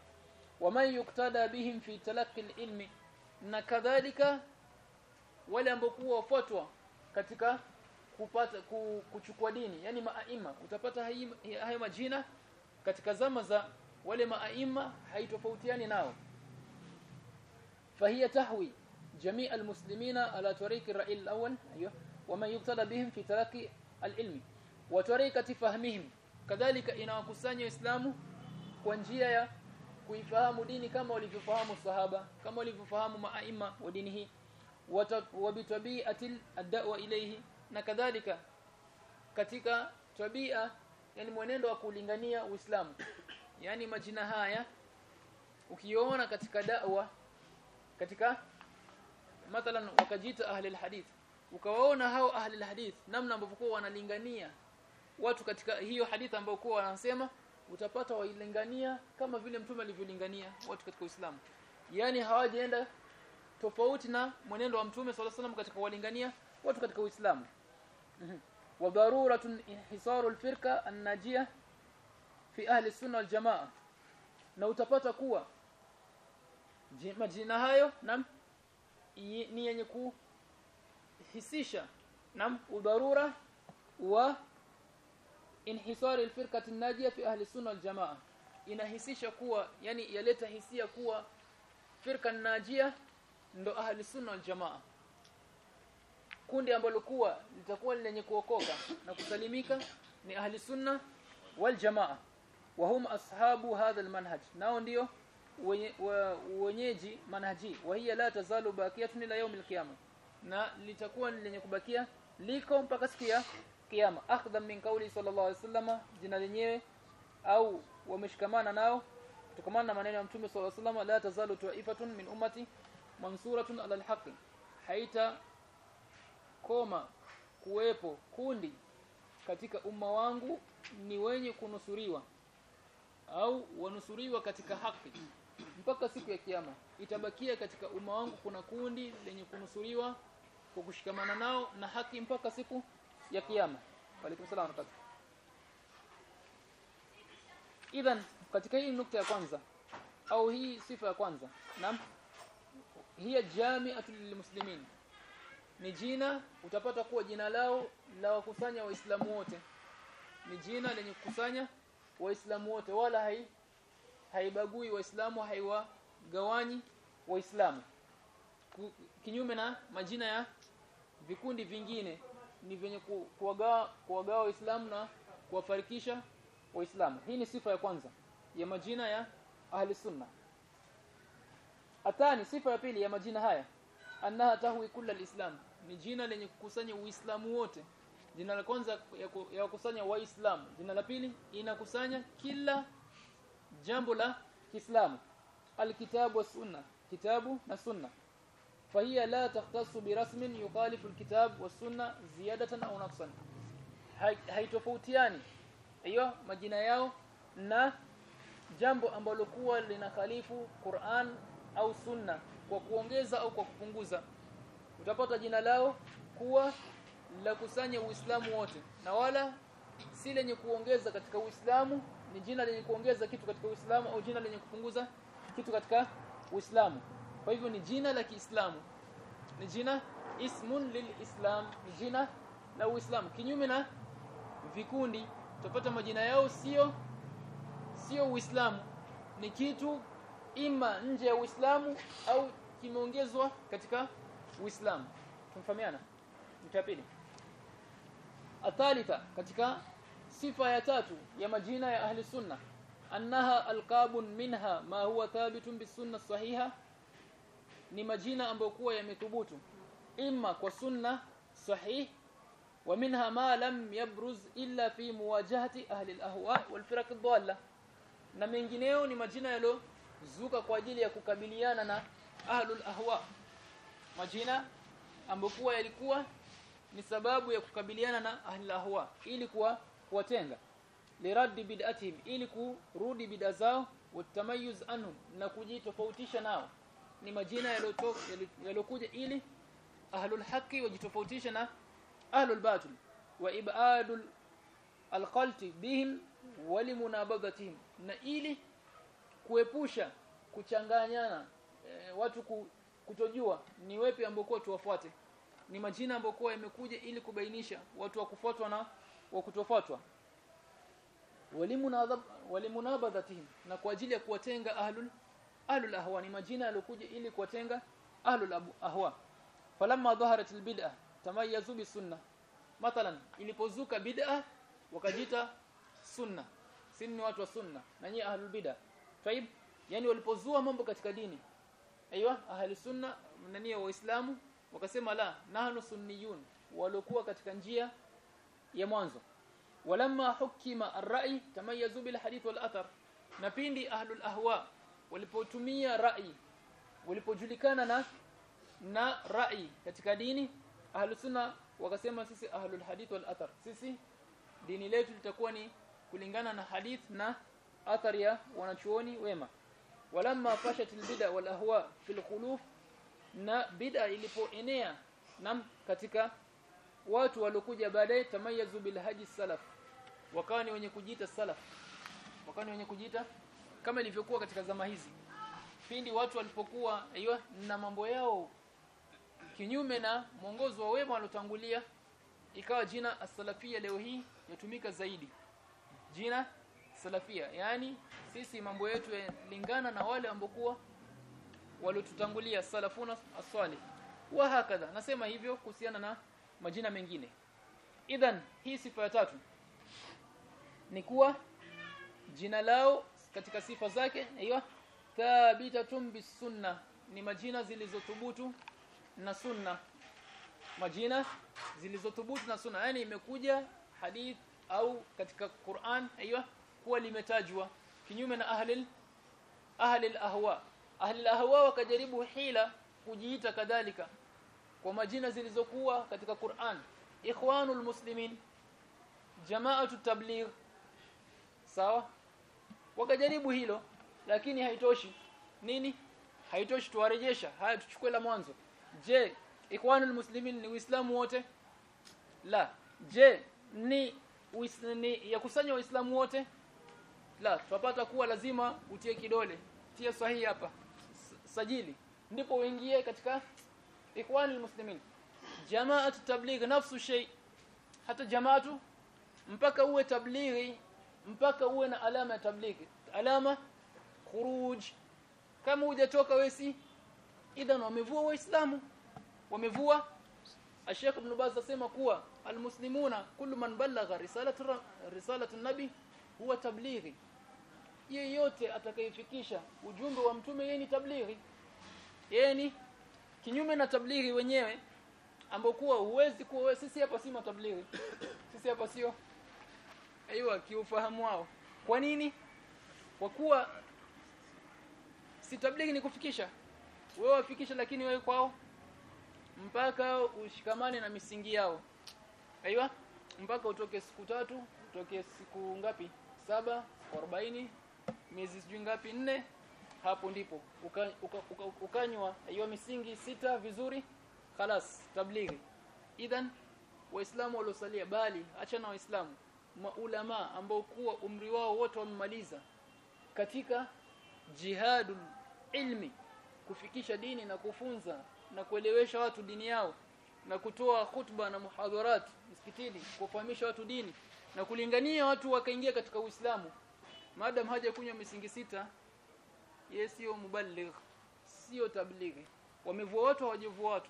Waman yuktada bihim fi talaqqi al-ilmi na kadhalika wale ambao kuwa wafuatwa katika kupata kuchukua dini yani maaima utapata hayo majina katika zama za wale maaima haitofautiani nao فهي تحوي جميع المسلمين على طريق الرأي الأول أيوه ومن يقتدى بهم في تلقي العلم وطريقة فهمهم كذلك inawakusanya Uislamu kwa njia ya kuifahamu dini kama walivyofahamu sahaba kama walivyofahamu maaima wa dini hii wa bitabi'ati ad-da'wa ilayhi na kadhalika katika tabia yani mwenendo wa kulingania Uislamu. Yani majina haya ukiona katika da'wa katika mathalan wakajita ahli alhadith ukawaona hao ahli alhadith namna ambavyo wanalingania watu katika hiyo hadithi ambayo kwa wanasema utapata wailingania kama vile mtume alivyolingania watu katika Uislamu. Yani hawajaenda tofauti na mwenendo wa mtume sallallahu salam katika walingania watu katika Uislamu. Wa daruratun inhisaru alfirqa an-najiyah fi ahli sunna wal jamaa na utapata kuwa majina hayo nam ni yenye kuhisisha nam udharura wa inhisar alfirqati najia fi ahli sunna aljamaa inahisisha kuwa yani yaleta hisia kuwa firka najia ndo ahli sunna aljamaa kundi ambalo kuwa litakuwa lenye kuokoka na kusalimika ni ahli sunna wal jamaa. Wa hum ashabu hadha al manhaj. Nao ndio wenyeji manhaji. Wa hiya la tazalu baqiyatun ila yawm al qiyamah na litakuwa lenye kubakia liko mpaka siku ya kiyama akhdha min qawli sallallahu alaihi wasallam jina lenyewe au wameshikamana nao kutokana na maneno ya mtume sallallahu alaihi wasallam la tazalu ta'ifatun min ummati mansuratun ala alhaq haita koma kuwepo kundi katika umma wangu ni wenye kunusuriwa au wanusuriwa katika haki mpaka siku ya kiyama itabakia katika umma wangu kuna kundi lenye kunusuriwa kwa kushikamana nao na haki mpaka siku ya kiyama. Walikum salaam katika hii nukta ya kwanza au hii sifa ya kwanza naam hiya jami'atu lilmuslimin ni jina utapata kuwa jina lao la wakusanya waislamu wote. Ni jina lenye kukusanya waislamu wote. Wala hai haibagui waislamu haiwagawanyi waislamu. Kinyume na majina ya vikundi vingine ni venye ku- kuwagawa kuwagawa waislamu na kuwafarikisha waislamu. Hii ni sifa ya kwanza ya majina ya ahli sunna Athani sifa ya pili ya majina haya. Annaha tahwi kulla alislam. Ni jina lenye kukusanya uislamu wote. Jina la kwanza ya kukusanya waislamu. Jina la pili inakusanya kila jambo la Kiislamu. Alkitabu wa sunna. Kitabu na sunna. Fahiya la takhtassu birasmin yukhalifu alkitabu wa sunna ziyadatan au naqsan. Haitofautiani hiyo majina yao na jambo ambalo kuwa linakhalifu Qur'an au sunna kwa kuongeza au kwa kupunguza. Utapata jina lao kuwa la kusanya Uislamu wote. Na wala si lenye kuongeza katika Uislamu ni jina lenye kuongeza kitu katika Uislamu au jina lenye kupunguza kitu katika Uislamu. Kwa hivyo ni jina la Kiislamu. Ni jina ismun lilislam ni jina la Uislamu. Kinyume na vikundi utapata majina yao sio sio Uislamu. Ni kitu ima nje ya Uislamu au kimeongezwa katika Uislamu. Tumfahamiana mtapili athalitha katika sifa ya tatu ya majina ya ahli sunna annaha alqabun minha ma huwa thabitun bisunna sahiha. Ni majina ambayo kuwa yamethubutu. Imma kwa sunna sahih wa minha ma lam yabruz illa fi muwajahati ahli alahwa wal firaq na mengineo ni majina yalozuka kwa ajili ya kukabiliana na ahlul ahwa. Majina ambokuwa yalikuwa ni sababu ya kukabiliana na ahlul ahwa ili kuwa kuwatenga. Liraddi bid'atihim ili kurudi bid'a zao watamayuz anhum na kujitofautisha nao. Ni majina yaliyotoka yaliyokuja ili ahlul haqi wajitofautisha na ahlul batil wa ibadul alqalti bihim walimunabadatihim na ili kuepusha kuchanganyana e, watu ku, kutojua ni wepi ambokuwa tuwafuate ni majina ambokuwa yamekuja ili kubainisha watu wa kufuatwa na wa kutofuatwa. Walimunabadhatihim na kwa ajili ya kuwatenga ahlul ahlul ahwa ni majina yalokuja ili kuwatenga ahlul ahwa. Falamma dhaharat albid'a tamayyazu bisunna mathalan ilipozuka bid'a wakajita sunna sinni ni watu wa sunna na nyi ahlul bid'a taib yani walipozua mambo katika dini. Aiywa ahli sunna nani waislamu wakasema la nahnu sunniyun walokuwa katika njia ya mwanzo. Walamma hukima ar-ra'i tamayyazu bil hadith wal athar na pindi ahlul ahwa walipotumia rai walipojulikana na na rai katika dini ahlus sunna wakasema sisi ahlul hadith wal athar sisi dini letu litakuwa ni kulingana na hadith na athar ya wanachuoni wema. Walamma fashat albid'a wal ahwa fil khuluf na bid'a ilipoenea nam katika watu waliokuja baadaye tamayazu bil haji salaf. Wakawa ni wenye kujiita salaf. Wakawa ni wenye kujiita kama ilivyokuwa katika zama hizi. Pindi watu walipokuwa aiyo na mambo yao kinyume na mwongozo wa wema walotangulia ikawa jina as-salafia leo hii yatumika zaidi. Jina salafia. Yani sisi mambo yetu yalingana na wale ambokuwa waliotutangulia salafuna as-salih. Wa hakadha. Nasema hivyo kuhusiana na majina mengine. Idhan hii sifa ya tatu. Ni kuwa jina lao katika sifa zake aiyo thabitatun bisunna ni majina zilizothubutu na sunna. Majina zilizothubutu na sunna. Yani imekuja hadith au katika Qur'an aiyo kuwa limetajwa kinyume na ahli ahli al-ahwa ahli al-ahwa wakajaribu hila kujiita kadhalika. Kwa majina zilizokuwa katika Qur'an. Ikhwanul muslimin jama'atu tabligh. Sawa? Wakajaribu hilo lakini haitoshi. Nini? Haitoshi tuwarejesha. Haya tuchukue la mwanzo. Je ikhwanul muslimin ni uislamu wote? La. Je ni ni ya kusanya waislamu wote la tupata kuwa lazima utie kidole. Tia sahihi hapa. Sajili. Ndipo uingie katika ikhwanul muslimin. Jamaatu tabligh nafsu shay. Hata jamaatu mpaka uwe tablighi mpaka uwe na alama ya tablighi. Alama khuruj. Kama hujatoka wewe si idhan wamevua waislamu. Wamevua. Sheikh Ibn Baz asema kuwa almuslimuna kullu man ballagha risalatu risalatu nabi huwa tablighi yeyote atakayefikisha ujumbe wa mtume yeye ni tablighi. Yeye ni kinyume na tablighi wenyewe ambokuwa huwezi kuwa sisi hapa si matablighi. Sisi hapa sio. Aiwa kiufahamu wao. Kwa nini? Kwa kuwa si tablighi ni kufikisha. Wewe wafikisha lakini wewe kwao mpaka ushikamane na misingi yao. Aiwa mpaka utoke siku tatu utoke siku ngapi? Saba arobaini miezi sijui ngapi nne hapo ndipo ukanywa uka, uka, uka, ukanywa hiyo misingi sita vizuri خلاص tablighi. Idhan waislamu waliosalia bali acha na waislamu maulama ambao kuwa umri wao wote wamemaliza katika jihadul ilmi kufikisha dini na kufunza na kuelewesha watu dini yao na kutoa khutba na muhadharat msikitini kufahamisha watu dini na kulingania watu wakaingia katika Uislamu madam haja kunywa misingi sita yeye sio mubaligh sio tablighi wamevua watu hawajevua watu.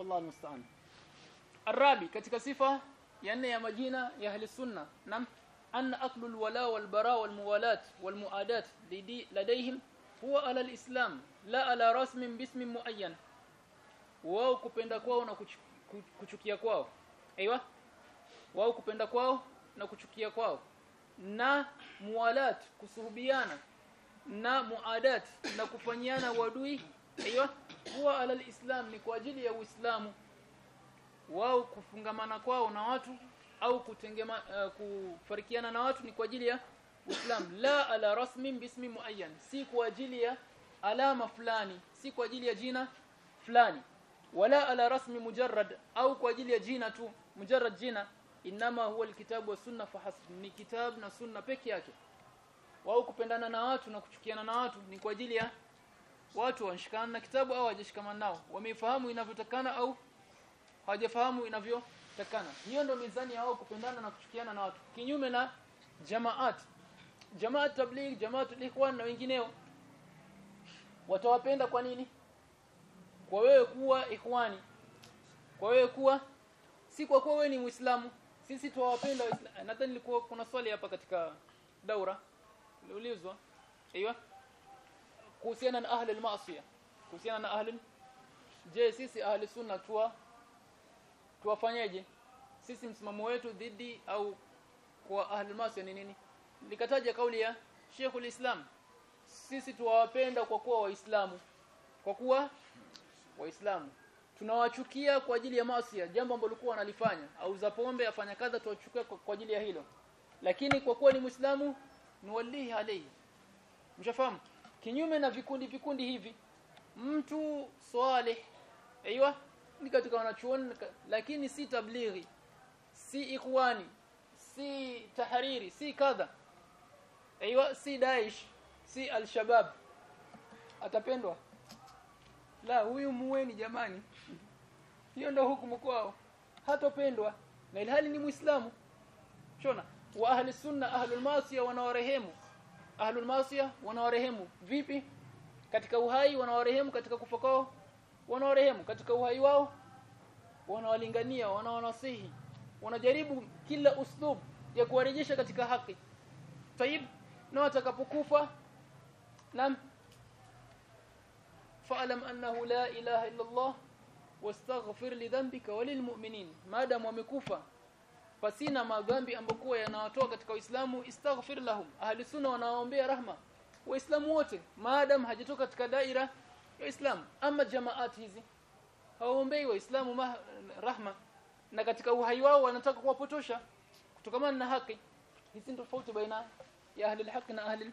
Allah musta'an arabi katika sifa ya nne ya majina ya ahli sunna nam anna aklu alwala walbara walmuwalat walmuadat ladaihim huwa ala alislam la ala rasmin bismin muayyan. Wao kupenda kwao na kuchu- kuchukia kwao. Aiywa wao kupenda kwao na kuchukia kwao na muwalat kusuhubiana na muadat na kufanyiana wadui. Aiyo huwa ala alislam ni kwa ajili ya uislamu. Wao kufungamana kwao na watu au kutengema uh, kufarikiana na watu ni kwa ajili ya Uislamu. La ala rasmi bismi muayyan. Si kwa ajili ya alama fulani si kwa ajili ya jina fulani. Wala ala rasmi mujarrad au kwa ajili ya jina tu mujarrad jina inama huwa alkitabu wa sunna fahasb ni kitabu na sunna peke yake. Wao kupendana na watu na kuchukiana na watu ni kwa ajili ya watu wanashikana na kitabu au hawajashikamana nao. Wamefahamu inavyotakana au hawajafahamu inavyotakana. Hiyo ndio mizani yao kupendana na kuchukiana na watu. Kinyume na jamaat. Jamaat tabligh jamaat ikhwan na wengineo. Watawapenda kwa nini? Kwa wewe kuwa ikhwani. Kwa wewe kuwa si kwa kuwa wewe ni muislamu sisi tuwapenda nadhani ilikuwa kuna swali hapa katika daura. Uliulizwa. Aiywa kuhusiana na ahli al-ma'siyah kuhusiana na ahli je sisi ahli sunna tuwa tuwafanyaje sisi msimamo wetu dhidi au kwa ahli masi ni nini? Nikataja kauli ya Sheikh Islam. Sisi tuwapenda kwa kuwa waislamu. Kwa kuwa waislamu tunawachukia kwa ajili ya maasi jambo ambalo walikuwa wanalifanya. Au za pombe afanya kadha tuwachukia kwa, ajili ya hilo. Lakini kwa kuwa ni muislamu nuwallihi alayhi. Mshafahamu? Kinyume na vikundi vikundi hivi mtu swali aiywa ni katika wanachuoni lakini si tablighi si ikhwani si tahariri si kadha. Aiywa si daish si al-shabab. Atapendwa? La huyu muweni jamani hiyo ndio hukumu kwao. Hatopendwa. Na ilhali ni muislamu. Shona. Wa ahli sunna ahlul almasiya wanawarehemu. Ahlul almasiya wanawarehemu. Vipi? Katika uhai wanawarehemu katika kufa kwao wanawarehemu. Katika uhai wao wanawalingania wanawanasihi wanajaribu kila uslub ya kuwarejesha katika haki. Tayib na watakapokufa nam fa'lam annahu la ilaha illa Allah wastaghfir li dhanbika walil mu'minin maadamu wamekufa pasina madhambi ambokuwa yanawatoa katika Uislamu istaghfir lahum. Ahli sunna wanaombea rahma. Waislamu wote maadamu hajatoka katika daira ya Uislamu ama jamaati hizi hawaombei waislamu ma- rahma. Na katika uhai wao wanataka kuwapotosha kutokana na haki. Hizi ni tofauti baina ya ahli alhaq na ahli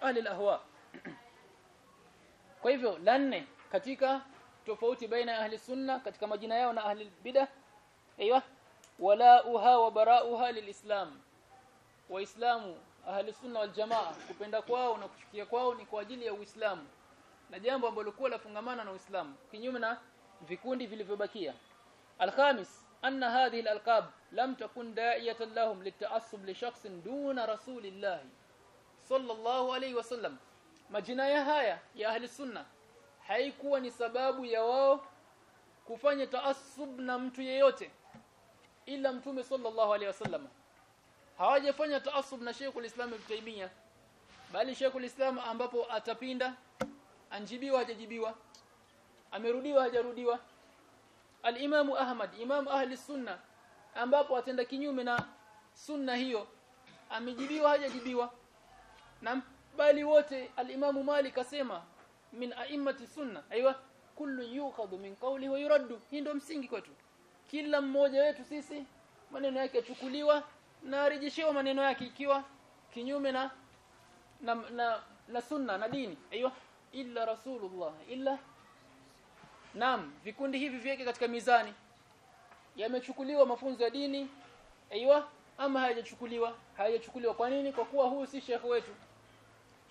ahli alahwa kwa hivyo la nne katika tofauti baina ya ahli sunna katika majina yao na ahli bid'ah. Aiywa wala uha wa barauha lilislam waislamu ahli sunna wal jamaa kupenda kwao na kuchukia kwao ni kwa ajili ya uislamu. Na jambo ambalo kuwa lafungamana na uislamu kinyume na vikundi vilivyobakia. Alkhamis anna hadhihi alalqab lam takun da'iyatan lahum lita'assub li shakhsin duna rasulillah sallallahu alayhi wasallam majina ya haya ya ahli sunna haikuwa ni sababu ya wao kufanya taasub na mtu yeyote ila mtume sallallahu alaihi wasallam. Hawajafanya taasub na Sheikh ulislam Ibn Taymiyyah bali Sheikh ulislam ambapo atapinda anjibiwa hajajibiwa amerudiwa hajarudiwa. al-Imam Ahmad Imam ahli sunna ambapo atenda kinyume na sunna hiyo amejibiwa hajajibiwa. Na bali wote al-Imam Malik asema min a'immati sunna aiywa kullu yukhadhu min qawli wa yuraddu hii ndio msingi kwetu kila mmoja wetu sisi maneno yake yachukuliwa na arejeshewa maneno yake ikiwa kinyume na na, na, na sunna na dini aiywa illa rasulullah illa nam vikundi hivi viweke katika mizani. Yamechukuliwa mafunzo ya dini, aiywa ama hayajachukuliwa? Hayajachukuliwa. Kwa nini? Kwa kuwa huyu si shekhe wetu.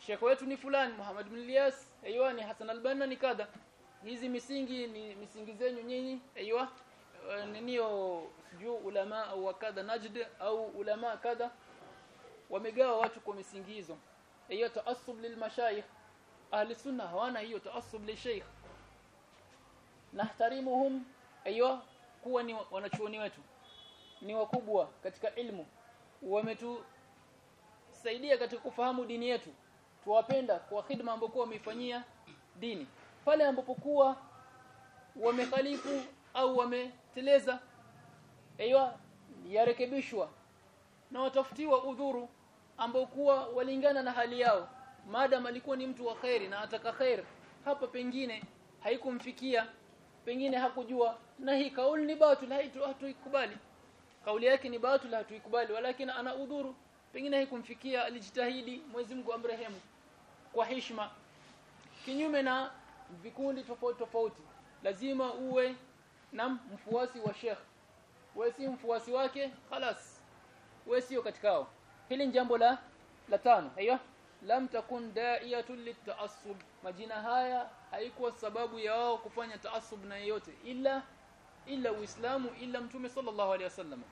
Shekhe wetu ni fulani Muhammad bin Ilyas, aiywa ni Hassan al-Banna ni kadha. Hizi misingi ni misingi zenyu nyinyi, aiywa niniyo sijuu ulama au wakadha najd au ulama kadha wamegawa watu kwa misingi hizo. Hiyo taassub lilmashayikh. Ahli sunna hawana hiyo taassub lishaykh nahtarimuhum aiywa kuwa ni wanachuoni wetu ni wakubwa katika ilmu wametusaidia katika kufahamu dini yetu tuwapenda kwa khidma ambayo wameifanyia dini. Pale ambapo kuwa wamekhalifu au wameteleza aiywa yarekebishwa na watafutiwa udhuru ambao kuwa walingana na hali yao. Maadam alikuwa ni mtu wa khairi na ataka khair hapa pengine haikumfikia pengine hakujua. Na hii kauli ni batil hatuikubali. Kauli yake ni batil hatuikubali. Walakini ana udhuru pengine haikumfikia alijitahidi Mwenyezi Mungu amrehemu kwa heshima kinyume na vikundi tofauti tofauti lazima uwe na mfuasi wa Sheikh wewe si mfuasi wake خلاص wewe sio katikao hili ni jambo la la tano aiyo lam takun da'iyatun litaassub majina haya haikuwa sababu ya wao kufanya taasub na yeyote ila ila uislamu ila mtume sallallahu alaihi wasallam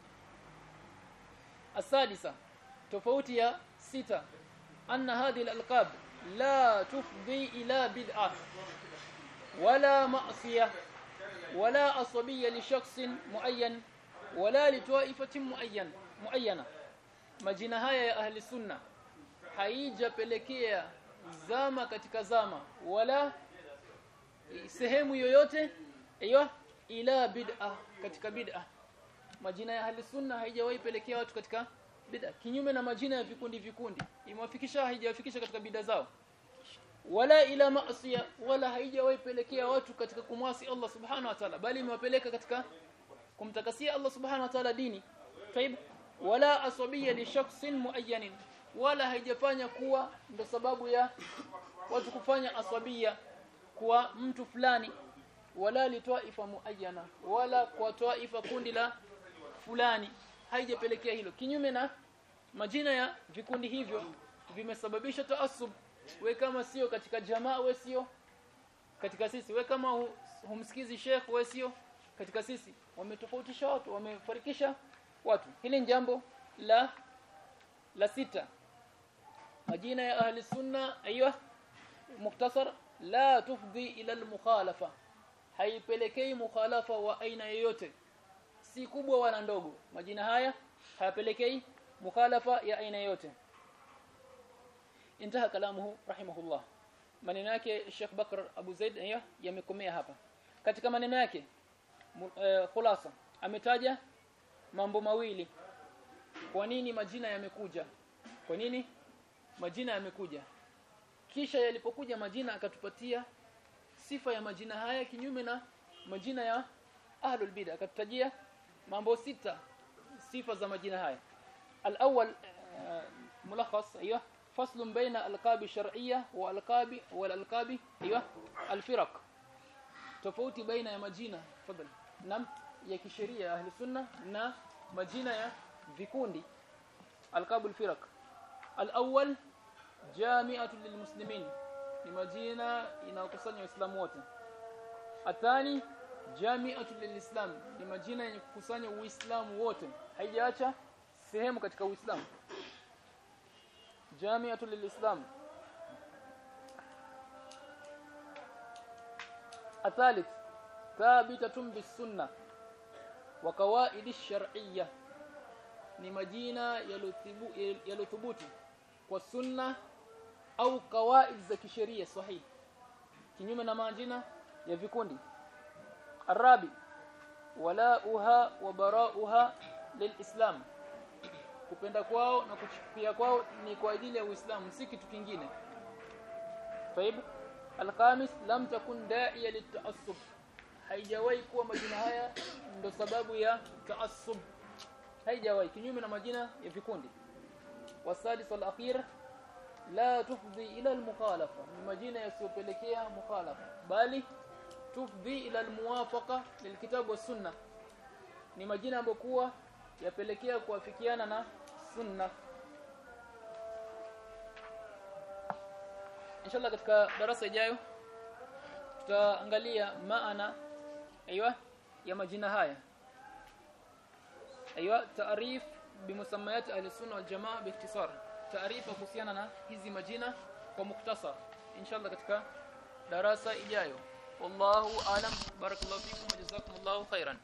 asadisa tofauti ya sita anna hadhihi alqab la tufdi ila bid'ah wala ma'siyah wala asabiyya li shakhsin muayyan wala li ta'ifatin muayyan muayyana majina haya ya ahli sunna haijapelekea zama katika zama wala sehemu yoyote aiyo ila bid'ah katika bid'ah majina ya ahli sunna haijawahi pelekea watu katika bid'a. Kinyume na majina ya vikundi vikundi. Imewafikisha haijawafikisha katika bid'a zao. Wala ila maasiya wala haijawaipelekea watu katika kumwasi Allah subhanahu wa ta'ala. Bali imewapeleka katika kumtakasia Allah subhanahu wa ta'ala dini. Taib. Wala asabiyya li shakhsin muayyanin. Wala haijafanya kuwa ndo sababu ya watu kufanya asabia kwa mtu fulani. Wala litwaifa muayyana. Wala kwa twaifa kundi la fulani haijapelekea hilo. Kinyume na majina ya vikundi hivyo vimesababisha taasub. We kama sio katika jamaa we sio katika sisi. We kama hu, humsikizi sheikh we sio katika sisi. Wametofautisha watu wamefarikisha watu. Hili ni jambo la la sita. Majina ya ahli sunna aiywa mukhtasar la tufdi ila al-mukhalafa. Haipelekei mukhalafa wa aina yoyote si kubwa wala ndogo. Majina haya hayapelekei mukhalafa ya aina yote intaha kalamuhu rahimahullah. Maneno yake Sheikh Bakr Abu Zaid yamekomea hapa. Katika maneno yake khulasa uh, ametaja mambo mawili. Kwa nini majina yamekuja? Kwa nini majina yamekuja? Kisha yalipokuja majina akatupatia sifa ya majina haya kinyume na majina ya ahlul bid'ah. Akatutajia mambo sita sifa za majina haya الأول آه، ملخص أيوه فصل بين ألقاب شرعية وألقاب والألقاب أيوه الفرق tofauti baina ya majina tafadhali nam ya kisheria ahli sunna na majina ya vikundi alqabu alfiraq alawwal jami'atu lilmuslimin ni majina inayokusanya waislamu wote athani Jami'atu lilislam ni majina yenye kukusanya Uislamu wote. Haijaacha sehemu katika Uislamu. Jami'atu lilislam. Athalith thabitatun bisunna wa kawaidi shar'iyyah ni majina yalothubutu kwa sunna au kawaid za kisheria sahihi kinyume na majina ya vikundi arabi walauha wa barauha lilislam kupenda kwao na kuchukia kwao ni kwa ajili ya Uislamu si kitu kingine طيب الخامس لم تكن داعية للتعصب haijawahi kuwa majina haya ndo sababu ya taassub haijawahi kinyume na majina ya vikundi wasadis wal akhir la tufdhi ila al mukhalafa ni majina yasiyopelekea mukhalafa bali tufdhi ila almuwafaqa lilkitab wa sunna. Ni majina ambayo kuwa yapelekea kuafikiana na sunna. Inshallah katika darasa ijayo tutaangalia maana aiywa ya majina haya. Aiywa taarif bimusammayat ahli sunna wal jamaa biikhtisar taarifa kuhusiana na hizi majina kwa muktasar. Inshallah katika darasa ijayo wallahu alam barakallahu fikum wa jazakumullahu khairan